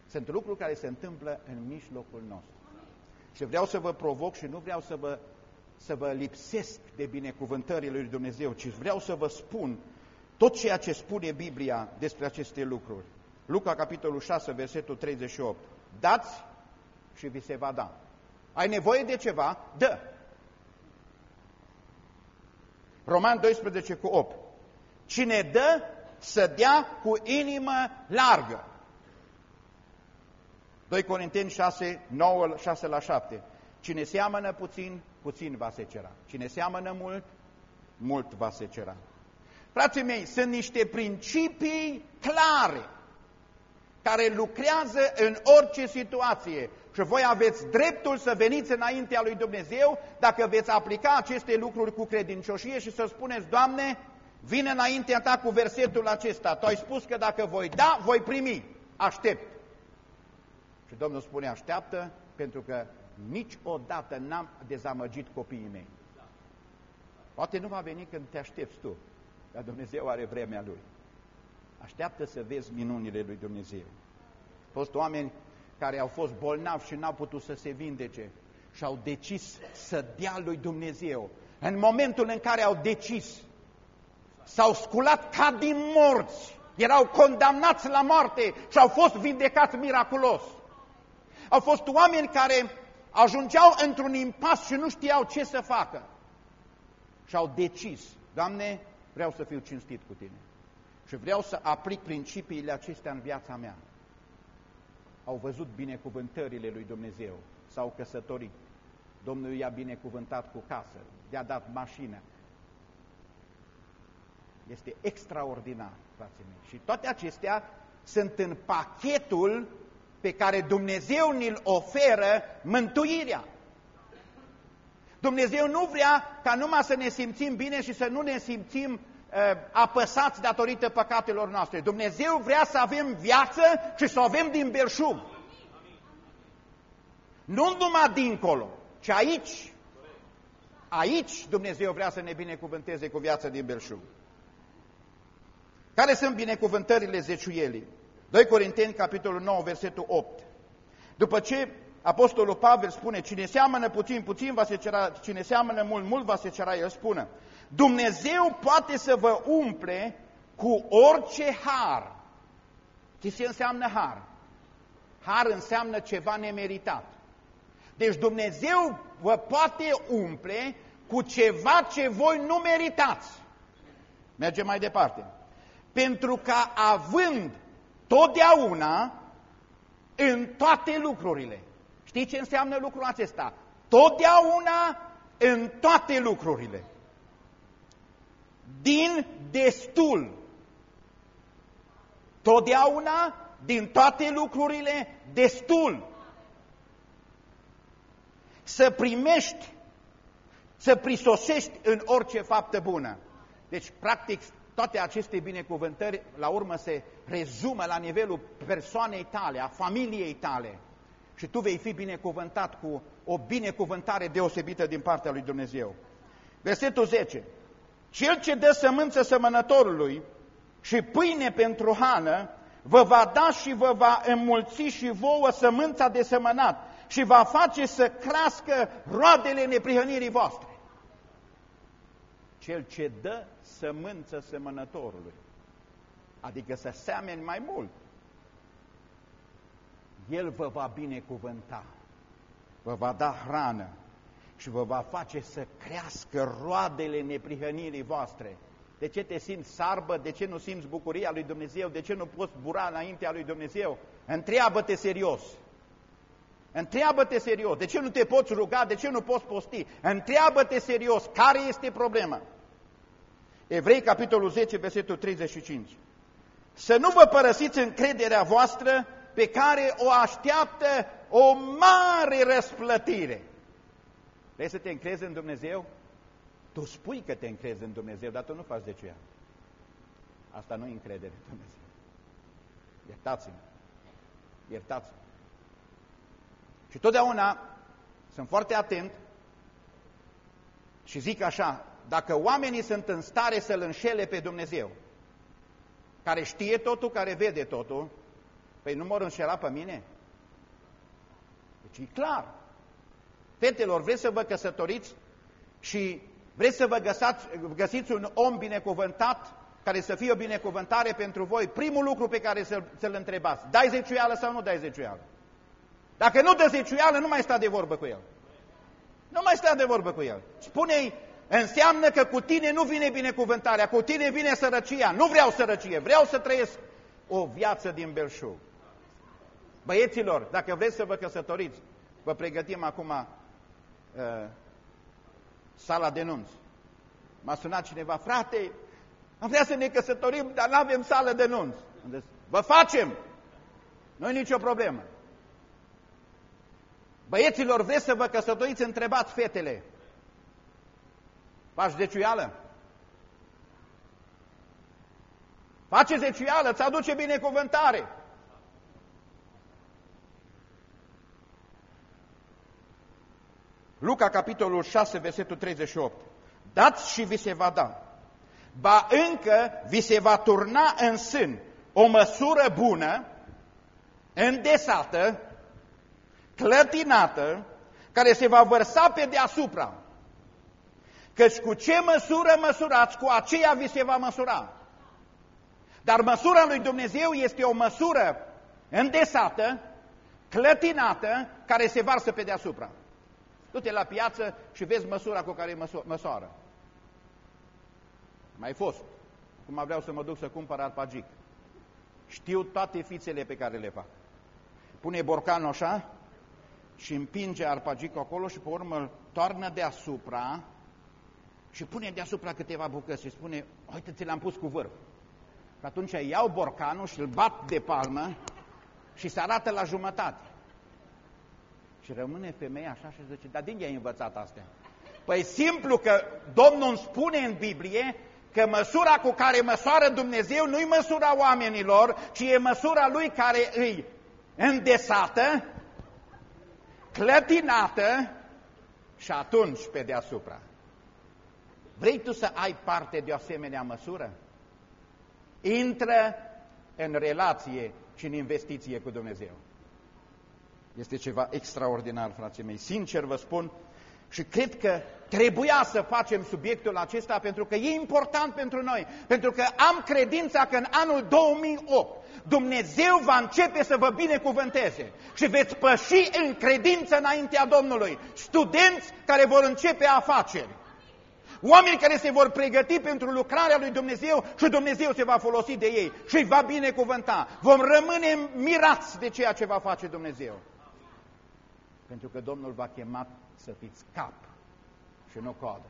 Sunt lucruri care se întâmplă în mijlocul nostru. Și vreau să vă provoc și nu vreau să vă, să vă lipsesc de binecuvântările lui Dumnezeu, ci vreau să vă spun tot ceea ce spune Biblia despre aceste lucruri. Luca, capitolul 6, versetul 38. Dați și vi se va da. Ai nevoie de ceva? Dă. Roman 12 cu 8. Cine dă, să dea cu inimă largă. 2 Corinteni 6, 9, 6 la 7. Cine seamănă puțin, puțin va secera. Cine seamănă mult, mult va secera. Frații mei, sunt niște principii clare care lucrează în orice situație. Și voi aveți dreptul să veniți înaintea lui Dumnezeu dacă veți aplica aceste lucruri cu credincioșie și să spuneți, Doamne, vine înaintea ta cu versetul acesta. Tu ai spus că dacă voi da, voi primi. Aștept. Și Domnul spune, așteaptă, pentru că niciodată n-am dezamăgit copiii mei. Poate nu va veni când te aștepți tu, dar Dumnezeu are vremea Lui. Așteaptă să vezi minunile Lui Dumnezeu. Au fost oameni care au fost bolnavi și n-au putut să se vindece și au decis să dea Lui Dumnezeu. În momentul în care au decis, s-au sculat ca din morți, erau condamnați la moarte și au fost vindecați miraculos. Au fost oameni care ajungeau într-un impas și nu știau ce să facă. Și au decis, Doamne, vreau să fiu cinstit cu Tine. Și vreau să aplic principiile acestea în viața mea. Au văzut binecuvântările lui Dumnezeu, s-au căsătorit. Domnul i-a binecuvântat cu casă, i-a dat mașină. Este extraordinar, frații mei. Și toate acestea sunt în pachetul pe care Dumnezeu ni-l oferă mântuirea. Dumnezeu nu vrea ca numai să ne simțim bine și să nu ne simțim uh, apăsați datorită păcatelor noastre. Dumnezeu vrea să avem viață și să o avem din belșug. Nu numai dincolo, ci aici. Aici Dumnezeu vrea să ne binecuvânteze cu viața din belșug. Care sunt binecuvântările zeciuielii? 2 Corinteni, capitolul 9, versetul 8. După ce Apostolul Pavel spune, cine seamănă puțin, puțin va se cera, cine seamănă mult, mult va se cera, el spune, Dumnezeu poate să vă umple cu orice har. Ce înseamnă har? Har înseamnă ceva nemeritat. Deci Dumnezeu vă poate umple cu ceva ce voi nu meritați. Mergem mai departe. Pentru că având totdeauna în toate lucrurile. Știți ce înseamnă lucrul acesta? Totdeauna în toate lucrurile. Din destul. Totdeauna din toate lucrurile destul. Să primești, să prisosești în orice faptă bună. Deci, practic, toate aceste binecuvântări, la urmă, se rezumă la nivelul persoanei tale, a familiei tale. Și tu vei fi binecuvântat cu o binecuvântare deosebită din partea lui Dumnezeu. Versetul 10. Cel ce dă sămânță sămănătorului și pâine pentru hană, vă va da și vă va înmulți și vouă sămânța de sămănat și va face să crească roadele neprihănirii voastre. Cel ce dă sămânță semănătorului. Adică să seameni mai mult. El vă va binecuvânta, vă va da hrană și vă va face să crească roadele neprihănirii voastre. De ce te simți sarbă? De ce nu simți bucuria lui Dumnezeu? De ce nu poți bura înaintea lui Dumnezeu? Întreabă-te serios. Întreabă-te serios. De ce nu te poți ruga? De ce nu poți posti? Întreabă-te serios. Care este problema? Evrei, capitolul 10, versetul 35. Să nu vă părăsiți încrederea voastră pe care o așteaptă o mare răsplătire. Vrei să te încrezi în Dumnezeu? Tu spui că te încrezi în Dumnezeu, dar tu nu faci de ce Asta nu e încredere în Dumnezeu. Iertați-mă. Iertați-mă. Și totdeauna sunt foarte atent și zic așa, dacă oamenii sunt în stare să-L înșele pe Dumnezeu, care știe totul, care vede totul, păi nu mă înșela pe mine? Deci e clar. Fetelor, vreți să vă căsătoriți și vreți să vă găsați, găsiți un om binecuvântat care să fie o binecuvântare pentru voi, primul lucru pe care să-l să, întrebați, dai zeciuială sau nu dai zeciuială? Dacă nu dă zeciuială, nu mai sta de vorbă cu el. Nu mai sta de vorbă cu el. Spune-i, înseamnă că cu tine nu vine binecuvântarea, cu tine vine sărăcia. Nu vreau sărăcie, vreau să trăiesc o viață din belșug. Băieților, dacă vreți să vă căsătoriți, vă pregătim acum uh, sala de nunți. M-a sunat cineva, frate, am vrea să ne căsătorim, dar nu avem sală de nunți. Vă facem! Nu e nicio problemă. Băieților, vreți să vă căsătoriți? Întrebați fetele. Faci zeciuială? Face zeciuială, îți aduce binecuvântare. Luca, capitolul 6, versetul 38. Dați și vi se va da. Ba încă vi se va turna în sân o măsură bună, îndesată, clătinată, care se va vărsa pe deasupra. Căci cu ce măsură măsurați, cu aceea vi se va măsura. Dar măsura lui Dumnezeu este o măsură îndesată, clătinată, care se varsă pe deasupra. Du-te la piață și vezi măsura cu care măsoară. Mai fost. Acum vreau să mă duc să cumpăr arpagic. Știu toate fițele pe care le fac. Pune borcanul așa și împinge arpagicul acolo și pe urmă îl toarnă deasupra și pune deasupra câteva bucăți și spune, uite, ți l-am pus cu vârf. Și atunci iau borcanul și îl bat de palmă și se arată la jumătate. Și rămâne femeia așa și zice, dar din ai învățat astea? Păi simplu că Domnul îmi spune în Biblie că măsura cu care măsoară Dumnezeu nu-i măsura oamenilor, ci e măsura Lui care îi îndesată, clătinată și atunci pe deasupra. Vrei tu să ai parte de o asemenea măsură? Intră în relație și în investiție cu Dumnezeu. Este ceva extraordinar, frații mei. Sincer vă spun, și cred că trebuia să facem subiectul acesta pentru că e important pentru noi. Pentru că am credința că în anul 2008 Dumnezeu va începe să vă binecuvânteze și veți păși în credință înaintea Domnului. Studenți care vor începe afaceri. Oameni care se vor pregăti pentru lucrarea lui Dumnezeu și Dumnezeu se va folosi de ei și îi va binecuvânta. Vom rămâne mirați de ceea ce va face Dumnezeu. Pentru că Domnul va chema să fiți cap și nu coadă.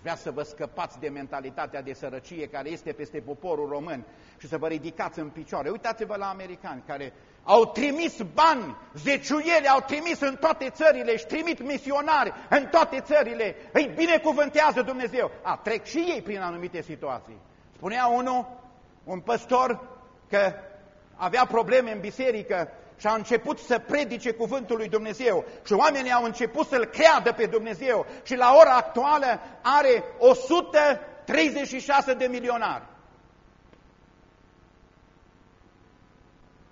Vrea să vă scăpați de mentalitatea de sărăcie care este peste poporul român și să vă ridicați în picioare. Uitați-vă la americani care au trimis bani, zeciuieli, au trimis în toate țările, își trimit misionari în toate țările, îi binecuvântează Dumnezeu. A, trec și ei prin anumite situații. Spunea unul, un păstor, că avea probleme în biserică și a început să predice cuvântul lui Dumnezeu și oamenii au început să-L creadă pe Dumnezeu și la ora actuală are 136 de milionari.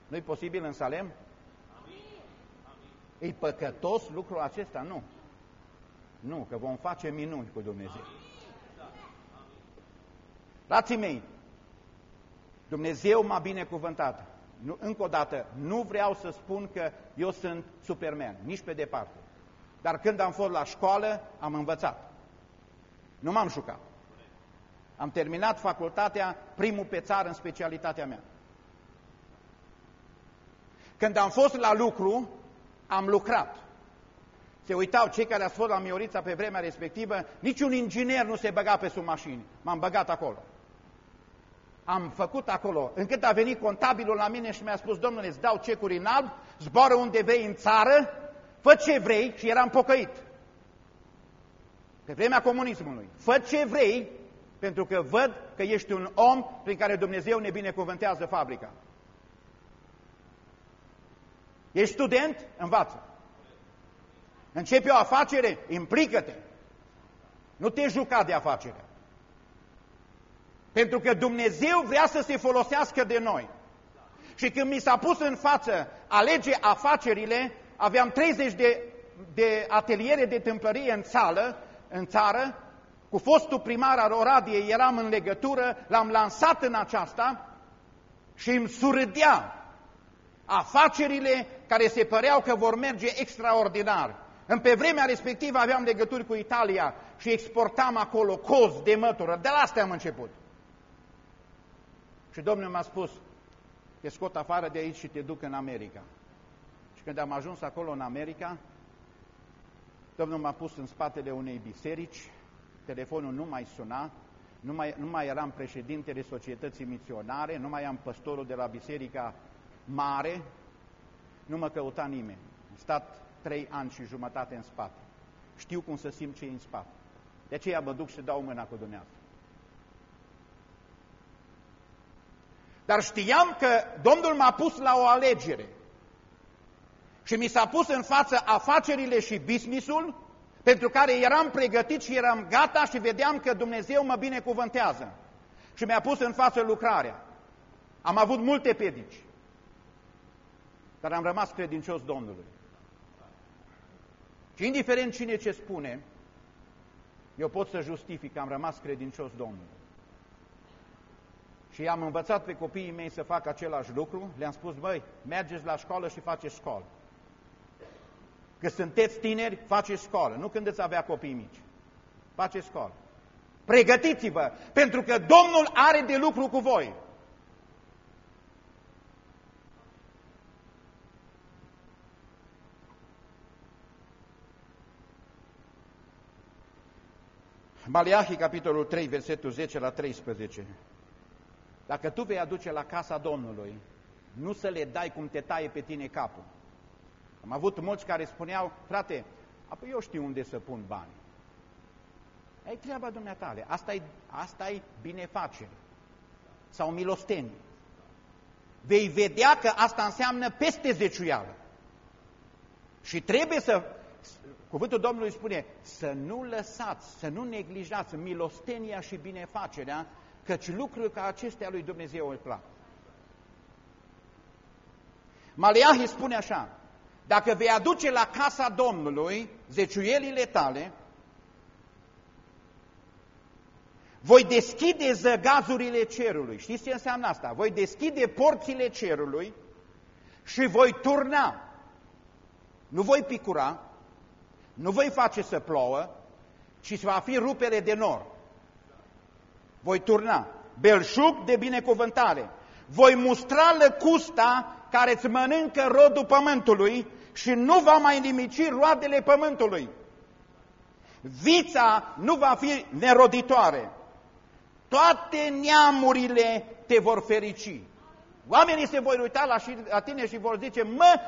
Nu-i posibil în Salem? E păcătos lucrul acesta? Nu. Nu, că vom face minuni cu Dumnezeu. Frații mei, Dumnezeu m-a binecuvântat. Nu, încă o dată, nu vreau să spun că eu sunt superman, nici pe departe. Dar când am fost la școală, am învățat. Nu m-am jucat. Am terminat facultatea, primul pe țară în specialitatea mea. Când am fost la lucru, am lucrat. Se uitau cei care au fost la Miorița pe vremea respectivă, niciun inginer nu se băga pe sub mașini. M-am băgat acolo am făcut acolo, încât a venit contabilul la mine și mi-a spus, domnule, îți dau cecuri în alb, zboară unde vrei în țară, fă ce vrei și eram pocăit. Pe vremea comunismului. Fă ce vrei, pentru că văd că ești un om prin care Dumnezeu ne binecuvântează fabrica. Ești student? Învață. Începe o afacere? Implică-te. Nu te juca de afacere. Pentru că Dumnezeu vrea să se folosească de noi. Și când mi s-a pus în față alege afacerile, aveam 30 de, de ateliere de tâmplărie în țară, în țară, cu fostul primar al Oradiei eram în legătură, l-am lansat în aceasta și îmi surâdea afacerile care se păreau că vor merge extraordinar. În pe vremea respectivă aveam legături cu Italia și exportam acolo cozi de mătură. De la astea am început. Și Domnul mi-a spus, te scot afară de aici și te duc în America. Și când am ajuns acolo în America, Domnul m-a pus în spatele unei biserici, telefonul nu mai suna, nu mai, nu mai eram președintele societății misionare, nu mai am păstorul de la biserica mare, nu mă căuta nimeni. Am stat trei ani și jumătate în spate. Știu cum să simt ce e în spate. De aceea mă duc și dau mâna cu Dumnezeu. Dar știam că Domnul m-a pus la o alegere. Și mi s-a pus în față afacerile și businessul pentru care eram pregătit și eram gata și vedeam că Dumnezeu mă binecuvântează. Și mi-a pus în față lucrarea. Am avut multe pedici, dar am rămas credincios Domnului. Și indiferent cine ce spune, eu pot să justific că am rămas credincios Domnului. Și am învățat pe copiii mei să facă același lucru, le-am spus, băi, mergeți la școală și faceți școală. Că sunteți tineri, faceți școală, nu când îți avea copii mici. Faceți școală. Pregătiți-vă, pentru că Domnul are de lucru cu voi. Maleahi, capitolul 3, versetul 10 la 13. Dacă tu vei aduce la casa Domnului, nu să le dai cum te taie pe tine capul. Am avut mulți care spuneau, frate, apoi eu știu unde să pun bani. Ai treaba dumneatale, asta e, asta e binefacere sau milostenie. Vei vedea că asta înseamnă peste zeciuială. Și trebuie să, cuvântul Domnului spune, să nu lăsați, să nu neglijați milostenia și binefacerea, căci lucruri ca acestea lui Dumnezeu îi plac. Maleahi spune așa, dacă vei aduce la casa Domnului zeciuielile tale, voi deschide zăgazurile cerului. Știți ce înseamnă asta? Voi deschide porțile cerului și voi turna. Nu voi picura, nu voi face să plouă, ci va fi rupere de nor. Voi turna belșug de binecuvântare. Voi mustra lăcusta care îți mănâncă rodul pământului și nu va mai nimici roadele pământului. Vița nu va fi neroditoare. Toate neamurile te vor ferici. Oamenii se vor uita la, și, la tine și vor zice, mă,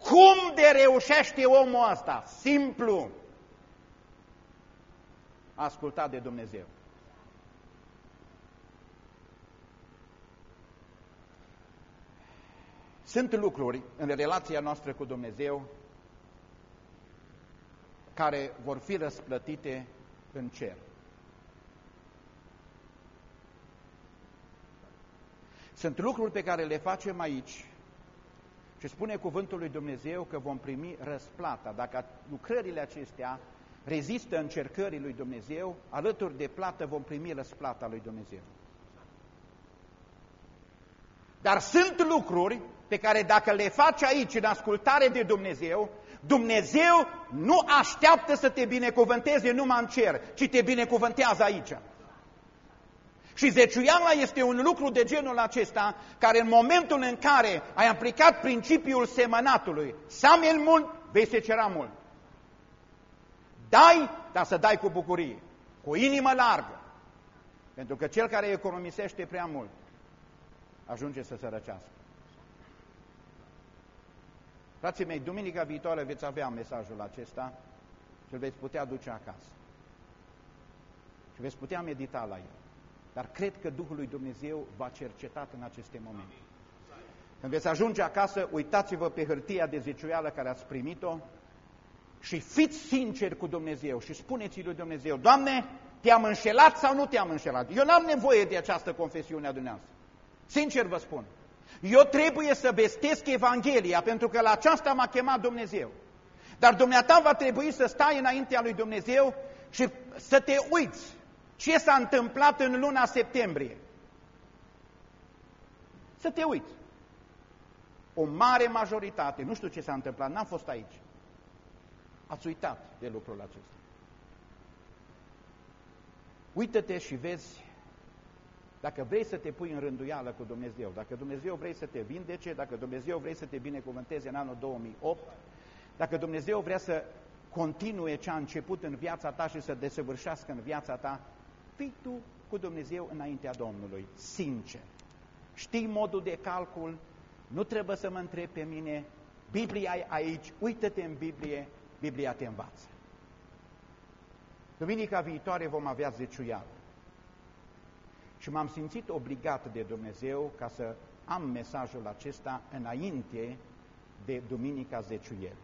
cum de reușește omul ăsta? Simplu. Ascultat de Dumnezeu. Sunt lucruri în relația noastră cu Dumnezeu care vor fi răsplătite în cer. Sunt lucruri pe care le facem aici și spune cuvântul lui Dumnezeu că vom primi răsplata. Dacă lucrările acestea rezistă încercării lui Dumnezeu, alături de plată vom primi răsplata lui Dumnezeu. Dar sunt lucruri pe care dacă le faci aici în ascultare de Dumnezeu, Dumnezeu nu așteaptă să te binecuvânteze numai în cer, ci te binecuvântează aici. Și zeciuiala este un lucru de genul acesta, care în momentul în care ai aplicat principiul semănatului, Samuel mult, vei secera mult. Dai, dar să dai cu bucurie, cu inimă largă. Pentru că cel care economisește prea mult, ajunge să se răcească. Frații mei, duminica viitoare veți avea mesajul acesta și îl veți putea duce acasă. Și veți putea medita la el. Dar cred că Duhul lui Dumnezeu va cercetat în aceste momente. Când veți ajunge acasă, uitați-vă pe hârtia de zeciuială care ați primit-o și fiți sinceri cu Dumnezeu și spuneți lui Dumnezeu, Doamne, te-am înșelat sau nu te-am înșelat? Eu n-am nevoie de această confesiune a Dumnezeu. Sincer vă spun. Eu trebuie să vestesc Evanghelia, pentru că la aceasta m-a chemat Dumnezeu. Dar dumneata va trebui să stai înaintea lui Dumnezeu și să te uiți ce s-a întâmplat în luna septembrie. Să te uiți. O mare majoritate, nu știu ce s-a întâmplat, n-am fost aici. Ați uitat de lucrul acesta. Uită-te și vezi dacă vrei să te pui în rânduială cu Dumnezeu, dacă Dumnezeu vrei să te vindece, dacă Dumnezeu vrei să te binecuvânteze în anul 2008, dacă Dumnezeu vrea să continue ce a început în viața ta și să desăvârșească în viața ta, fii tu cu Dumnezeu înaintea Domnului, sincer. Știi modul de calcul, nu trebuie să mă întrebi pe mine, Biblia e aici, uită-te în Biblie, Biblia te învață. Duminica viitoare vom avea zeciuială. Și m-am simțit obligat de Dumnezeu ca să am mesajul acesta înainte de Duminica Zeciuieli.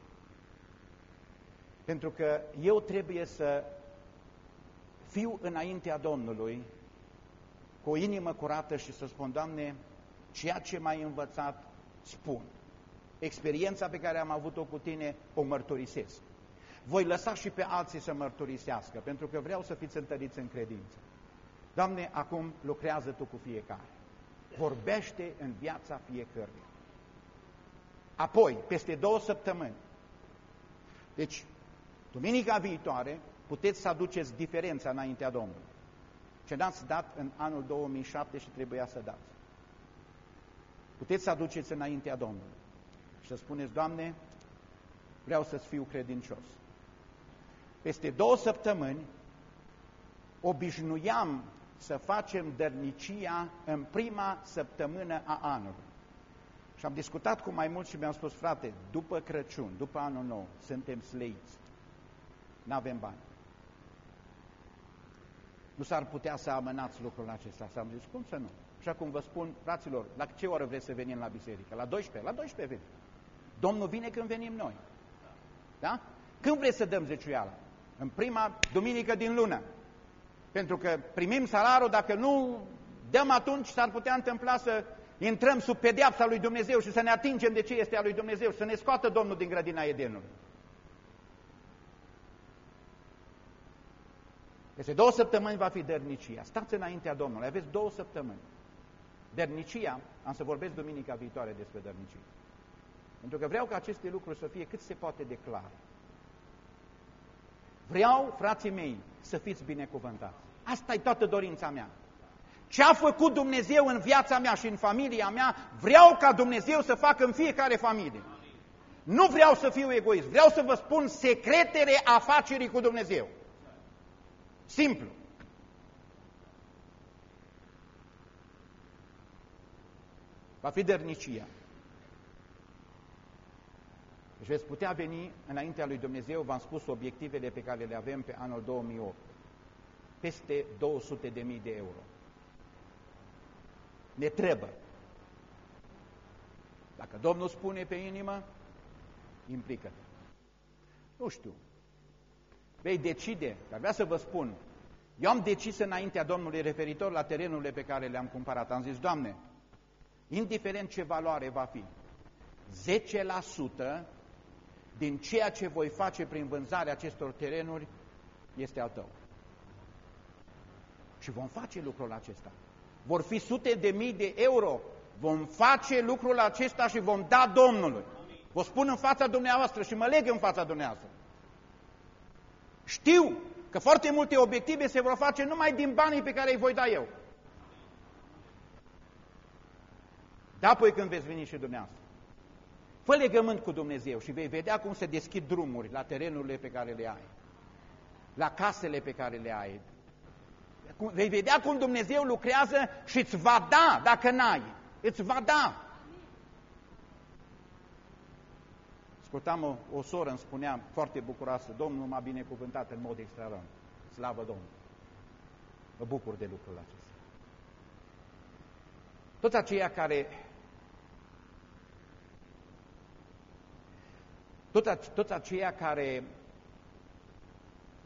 Pentru că eu trebuie să fiu înaintea Domnului cu o inimă curată și să spun, Doamne, ceea ce m-ai învățat, spun. Experiența pe care am avut-o cu tine, o mărturisesc. Voi lăsa și pe alții să mărturisească, pentru că vreau să fiți întăriți în credință. Doamne, acum lucrează Tu cu fiecare. Vorbește în viața fiecăruia. Apoi, peste două săptămâni, deci, duminica viitoare, puteți să aduceți diferența înaintea Domnului. Ce n-ați dat în anul 2007 și trebuia să dați. Puteți să aduceți înaintea Domnului și să spuneți, Doamne, vreau să-ți fiu credincios. Peste două săptămâni obișnuiam să facem dărnicia în prima săptămână a anului. Și am discutat cu mai mulți și mi-am spus, frate, după Crăciun, după anul nou, suntem sleiți. Nu avem bani. Nu s-ar putea să amânați lucrul acesta. S-am zis, cum să nu? Și acum vă spun, fraților, la ce oră vreți să venim la biserică? La 12? La 12 venim. Domnul vine când venim noi. Da? Când vreți să dăm zeciuiala? În prima duminică din lună. Pentru că primim salarul, dacă nu dăm atunci, s-ar putea întâmpla să intrăm sub pedeapsa lui Dumnezeu și să ne atingem de ce este a lui Dumnezeu și să ne scoată Domnul din grădina Edenului. Peste două săptămâni va fi dărnicia. Stați înaintea Domnului, aveți două săptămâni. Dărnicia, am să vorbesc duminica viitoare despre dărnicie. Pentru că vreau ca aceste lucruri să fie cât se poate de clar. Vreau, frații mei, să fiți binecuvântați. Asta e toată dorința mea. Ce a făcut Dumnezeu în viața mea și în familia mea, vreau ca Dumnezeu să facă în fiecare familie. Nu vreau să fiu egoist, vreau să vă spun secretele afacerii cu Dumnezeu. Simplu. Va fi dărnicia. Deci veți putea veni înaintea lui Dumnezeu, v-am spus obiectivele pe care le avem pe anul 2008. Peste 200 de mii de euro. Ne trebuie. Dacă Domnul spune pe inimă, implică-te. Nu știu. Vei decide, dar vreau să vă spun, eu am decis înaintea Domnului referitor la terenurile pe care le-am cumpărat. Am zis, Doamne, indiferent ce valoare va fi, 10% din ceea ce voi face prin vânzarea acestor terenuri este al tău. Și vom face lucrul acesta. Vor fi sute de mii de euro. Vom face lucrul acesta și vom da Domnului. Vă spun în fața dumneavoastră și mă leg în fața dumneavoastră. Știu că foarte multe obiective se vor face numai din banii pe care îi voi da eu. Da, apoi când veți veni și dumneavoastră. Fă legământ cu Dumnezeu și vei vedea cum se deschid drumuri la terenurile pe care le ai, la casele pe care le ai. Vei vedea cum Dumnezeu lucrează și îți va da dacă n-ai. Îți va da. Ascultam o, o soră, îmi spunea foarte bucuroasă, Domnul m-a binecuvântat în mod extraordinar. Slavă Domnului! Mă bucur de lucrul acesta. Toți aceia care toți, toți aceia care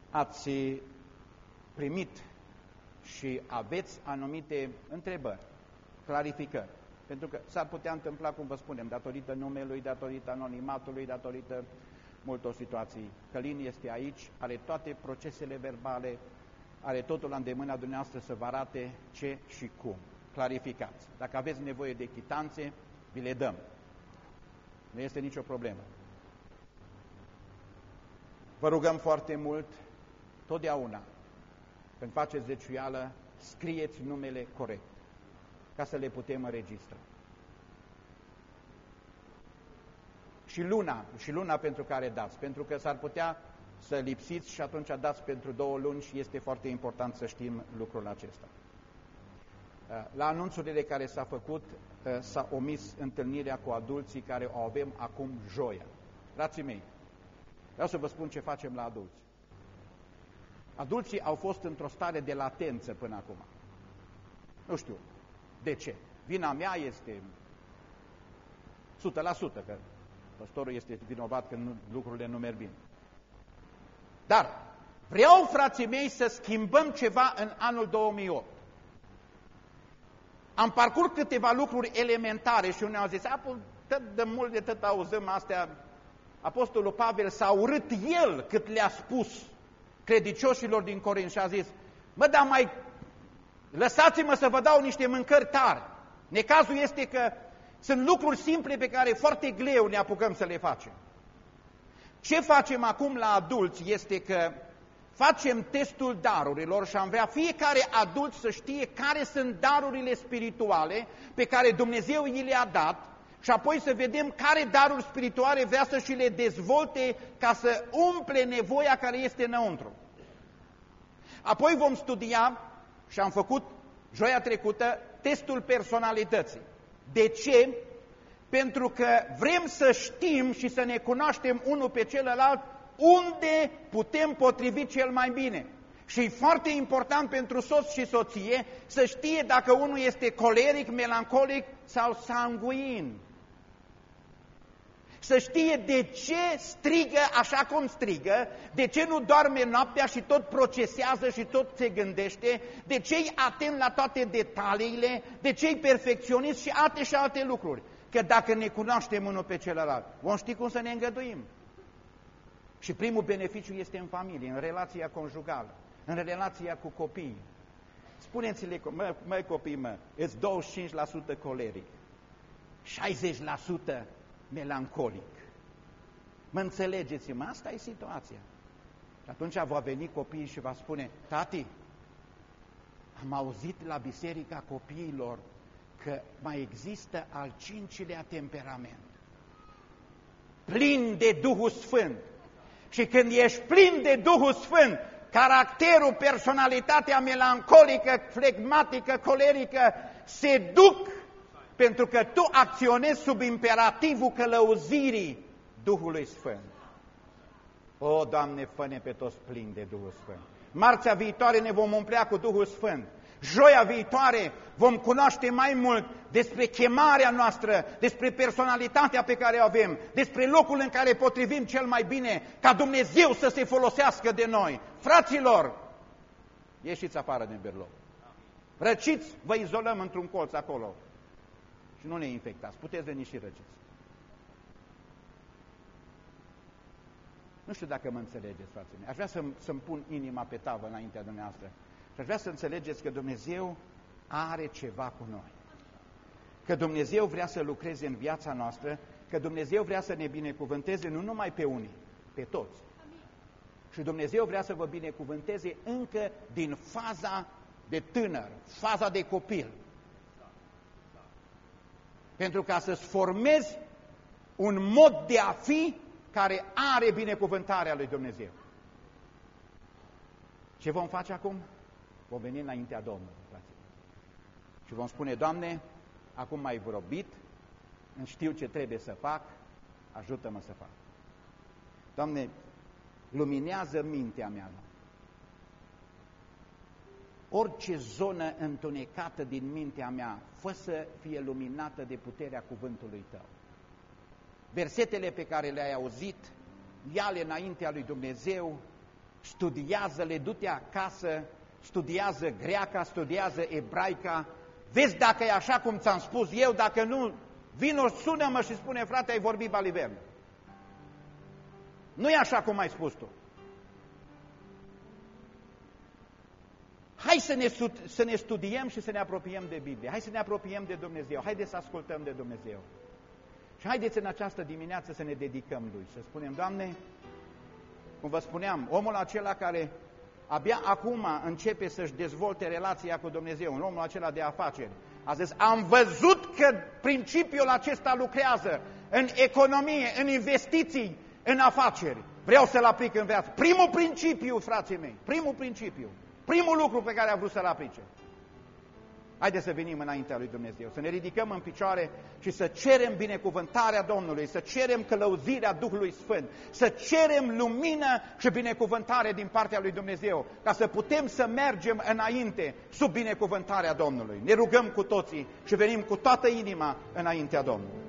ați primit și aveți anumite întrebări, clarificări, pentru că s-ar putea întâmpla, cum vă spunem, datorită numelui, datorită anonimatului, datorită multor situații. Călin este aici, are toate procesele verbale, are totul la îndemâna dumneavoastră să vă arate ce și cum. Clarificați. Dacă aveți nevoie de chitanțe, vi le dăm. Nu este nicio problemă. Vă rugăm foarte mult, totdeauna, când faceți zeciuială, scrieți numele corect ca să le putem înregistra. Și luna, și luna pentru care dați, pentru că s-ar putea să lipsiți și atunci dați pentru două luni și este foarte important să știm lucrul acesta. La anunțurile care s-a făcut, uh, s-a omis întâlnirea cu adulții care o avem acum joia. Frații mei, vreau să vă spun ce facem la adulți. Adulții au fost într-o stare de latență până acum. Nu știu de ce. Vina mea este 100% că păstorul este vinovat când lucrurile nu merg bine. Dar vreau, frații mei, să schimbăm ceva în anul 2008. Am parcurs câteva lucruri elementare și unii au zis, tot de mult de tot auzăm astea, Apostolul Pavel s-a urât el cât le-a spus credicioșilor din Corint și a zis, mă, dar mai lăsați-mă să vă dau niște mâncări tari. Necazul este că sunt lucruri simple pe care foarte greu ne apucăm să le facem. Ce facem acum la adulți este că facem testul darurilor și am vrea fiecare adult să știe care sunt darurile spirituale pe care Dumnezeu i le-a dat și apoi să vedem care daruri spirituale vrea să și le dezvolte ca să umple nevoia care este înăuntru. Apoi vom studia, și am făcut joia trecută, testul personalității. De ce? Pentru că vrem să știm și să ne cunoaștem unul pe celălalt unde putem potrivi cel mai bine. Și e foarte important pentru soț și soție să știe dacă unul este coleric, melancolic sau sanguin. Să știe de ce strigă așa cum strigă, de ce nu doarme noaptea și tot procesează și tot se gândește, de ce e atent la toate detaliile, de ce e perfecționist și alte și alte lucruri. Că dacă ne cunoaștem unul pe celălalt, vom ști cum să ne îngăduim. Și primul beneficiu este în familie, în relația conjugală, în relația cu copiii. Spuneți-le, mă, mă copii, mă, îți 25% coleric, 60% melancolic. Mă înțelegeți-mă, asta e situația. Și atunci va veni copiii și va spune, tati, am auzit la biserica copiilor că mai există al cincilea temperament, plin de Duhul Sfânt. Și când ești plin de Duhul Sfânt, caracterul, personalitatea melancolică, flegmatică, colerică, se duc pentru că tu acționezi sub imperativul călăuzirii Duhului Sfânt. O, Doamne, fă pe toți plini de Duhul Sfânt. Marțea viitoare ne vom umplea cu Duhul Sfânt. Joia viitoare vom cunoaște mai mult despre chemarea noastră, despre personalitatea pe care o avem, despre locul în care potrivim cel mai bine ca Dumnezeu să se folosească de noi. Fraților, ieșiți afară din berloc. Răciți, vă izolăm într-un colț acolo și nu ne infectați. Puteți veni și răciți. Nu știu dacă mă înțelegeți, frații mei. Aș vrea să-mi să, pun inima pe tavă înaintea dumneavoastră. Și aș vrea să înțelegeți că Dumnezeu are ceva cu noi. Că Dumnezeu vrea să lucreze în viața noastră, că Dumnezeu vrea să ne binecuvânteze nu numai pe unii, pe toți. Și Dumnezeu vrea să vă binecuvânteze încă din faza de tânăr, faza de copil. Pentru ca să-ți formezi un mod de a fi care are binecuvântarea lui Dumnezeu. Ce vom face acum? Vom veni înaintea Domnului, frate. Și vom spune, Doamne, acum mai vorbit, știu ce trebuie să fac, ajută-mă să fac. Doamne, luminează mintea mea. Orice zonă întunecată din mintea mea, fă să fie luminată de puterea cuvântului Tău. Versetele pe care le-ai auzit, ia-le înaintea lui Dumnezeu, studiază-le, du-te acasă, studiază greaca, studiază ebraica, vezi dacă e așa cum ți-am spus eu, dacă nu, vino, sună-mă și spune, frate, ai vorbit balivern. Nu e așa cum ai spus tu. Hai să ne, să ne studiem și să ne apropiem de Biblie. Hai să ne apropiem de Dumnezeu. Haideți să ascultăm de Dumnezeu. Și haideți în această dimineață să ne dedicăm Lui. Să spunem, Doamne, cum vă spuneam, omul acela care abia acum începe să-și dezvolte relația cu Dumnezeu, un omul acela de afaceri, a zis, am văzut că principiul acesta lucrează în economie, în investiții, în afaceri. Vreau să-l aplic în viață. Primul principiu, frații mei, primul principiu, primul lucru pe care a vrut să-l aplice. Haideți să venim înaintea lui Dumnezeu, să ne ridicăm în picioare și să cerem binecuvântarea Domnului, să cerem călăuzirea Duhului Sfânt, să cerem lumină și binecuvântare din partea lui Dumnezeu, ca să putem să mergem înainte sub binecuvântarea Domnului. Ne rugăm cu toții și venim cu toată inima înaintea Domnului.